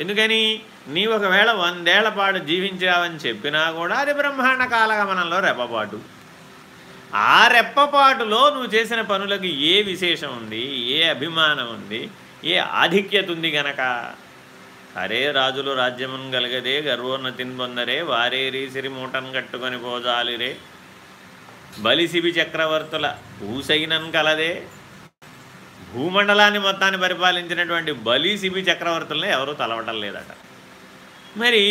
ఎందుకని? నీ ఒకవేళ వందేళ్ళ పాటు జీవించావని చెప్పినా కూడా అది బ్రహ్మాండ కాలగమనంలో రెప్పపాటు. ఆ రెప్పపాటులో నువ్వు చేసిన పనులకు ఏ విశేషం ఉంది? ఏ అభిమానం ఉంది? ఏ ఆధిక్యత ఉంది గనక? అరే రాజులు రాజ్యమును గలగదే గర్వోన్నతిని పొందరే వారేరి సిరిమూటను కట్టుకొని పోజాలిరే. బలిసిబి చక్రవర్తుల ఊసైనన్ కలదే. భూమండలాన్ని మొత్తాన్ని పరిపాలించినటువంటి బలి సిబి ఎవరూ తలవటం లేదట. మరి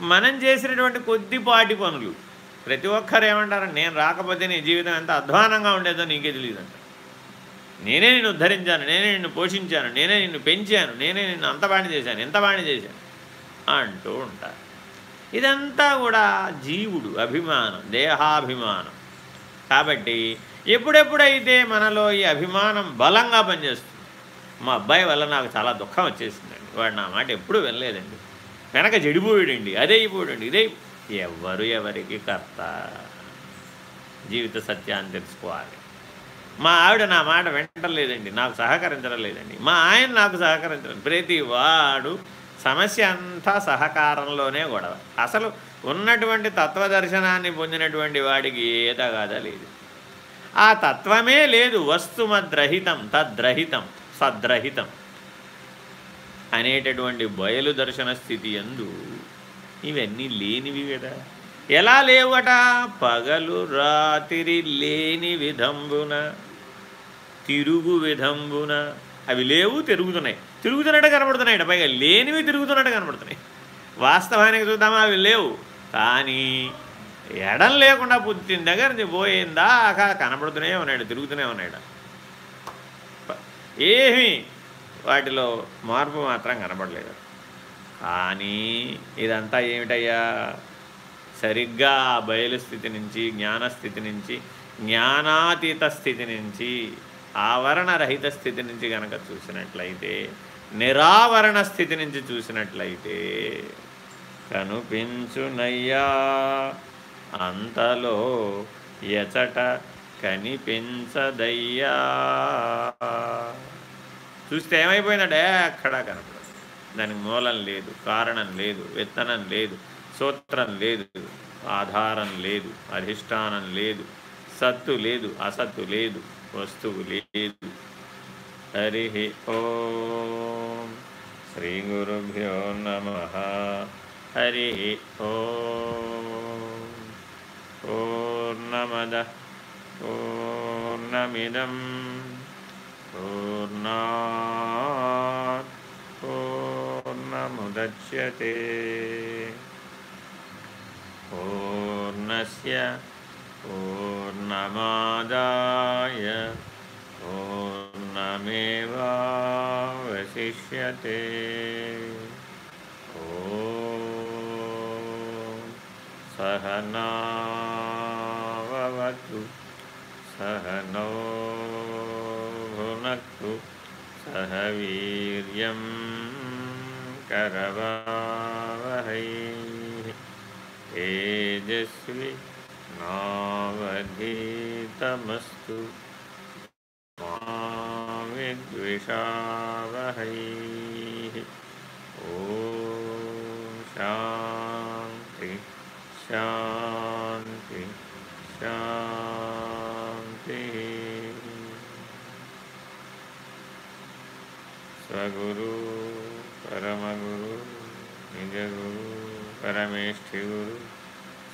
మనం చేసినటువంటి కొద్దిపాటి పనులు ప్రతి ఒక్కరు ఏమంటారు నేను రాకపోతే నీ జీవితం ఎంత అధ్వానంగా ఉండేదో నీకే తెలియదంట. నేనే నిన్ను ఉద్ధరించాను నేనే నిన్ను పోషించాను నేనే నిన్ను పెంచాను నేనే నిన్ను అంత బాణి చేశాను ఎంత బాణి చేశాను అంటూ ఉంటారు. ఇదంతా కూడా జీవుడు అభిమానం దేహాభిమానం. కాబట్టి ఎప్పుడెప్పుడైతే మనలో ఈ అభిమానం బలంగా పనిచేస్తుంది మా అబ్బాయి వల్ల నాకు చాలా దుఃఖం వచ్చేసిందండి. వాడు నా మాట ఎప్పుడూ వెళ్ళలేదండి వెనక జడిపోయాడండి అదే అయిపోయాడండి ఇదే ఎవరు ఎవరికి కర్త? జీవిత సత్యాన్ని తెలుసుకోవాలి. మా ఆవిడ నా మాట వింటలేదండి నాకు సహకరించడం లేదండి. మా ఆయన నాకు సహకరించడం ప్రతి వాడు సమస్య అంతా సహకారంలోనే గొడవ. అసలు ఉన్నటువంటి తత్వదర్శనాన్ని పొందినటువంటి వాడికి ఏ తగాదా లేదు ఆ తత్వమే లేదు వస్తుమద్రహితం తద్రహితం సద్రహితం అనేటటువంటి బయలు దర్శన స్థితి ఎందు ఇవన్నీ లేనివి కదా. ఎలా లేవట? పగలు రాత్రి లేని విధంబున తిరుగు విధంబున అవి లేవు తిరుగుతున్నాయి. తిరుగుతున్నట్టు కనబడుతున్నాయి. పైగా లేనివి తిరుగుతున్నట్టు కనబడుతున్నాయి. వాస్తవానికి చూద్దామా అవి లేవు. కానీ ఎడం లేకుండా పుట్టిన దగ్గర నుంచి పోయిందా కనబడుతూనే ఉన్నాడు తిరుగుతూనే ఉన్నాడు. ఏమీ వాటిలో మార్పు మాత్రం కనబడలేదు. కానీ ఇదంతా ఏమిటయ్యా? సరిగ్గా బయలు స్థితి నుంచి జ్ఞానస్థితి నుంచి జ్ఞానాతీత స్థితి నుంచి ఆవరణరహిత స్థితి నుంచి కనుక చూసినట్లయితే నిరావరణ స్థితి నుంచి చూసినట్లయితే కనుపించునయ్యా. అంతలో ఎచట కనిపించదయ్యా. చూస్తే ఏమైపోయిందంటే అక్కడ కనపడదు. దానికి మూలం లేదు కారణం లేదు విత్తనం లేదు సూత్రం లేదు ఆధారం లేదు అధిష్టానం లేదు సత్తు లేదు అసత్తు లేదు. వస్తువు లేదు. హరి ఓం. శ్రీ గురుభ్యో నమ. హరి ఓం. పూర్ణమద పూర్ణమిదం. పూర్ణాత్ పూర్ణముద్యతే. పూర్ణస్య पूर्णमादाय पूर्णमेवावशिष्यते ॐ सहनावतु सहनो भुनक्तु सह वीर्यं करवावहै तेजस्वी नावधीतमस्तु विद्विषावहैः ॐ शान्ति शान्ति शान्तिः स्वगुरु परमगुरु निजगुरु परमेष्ठिगुरु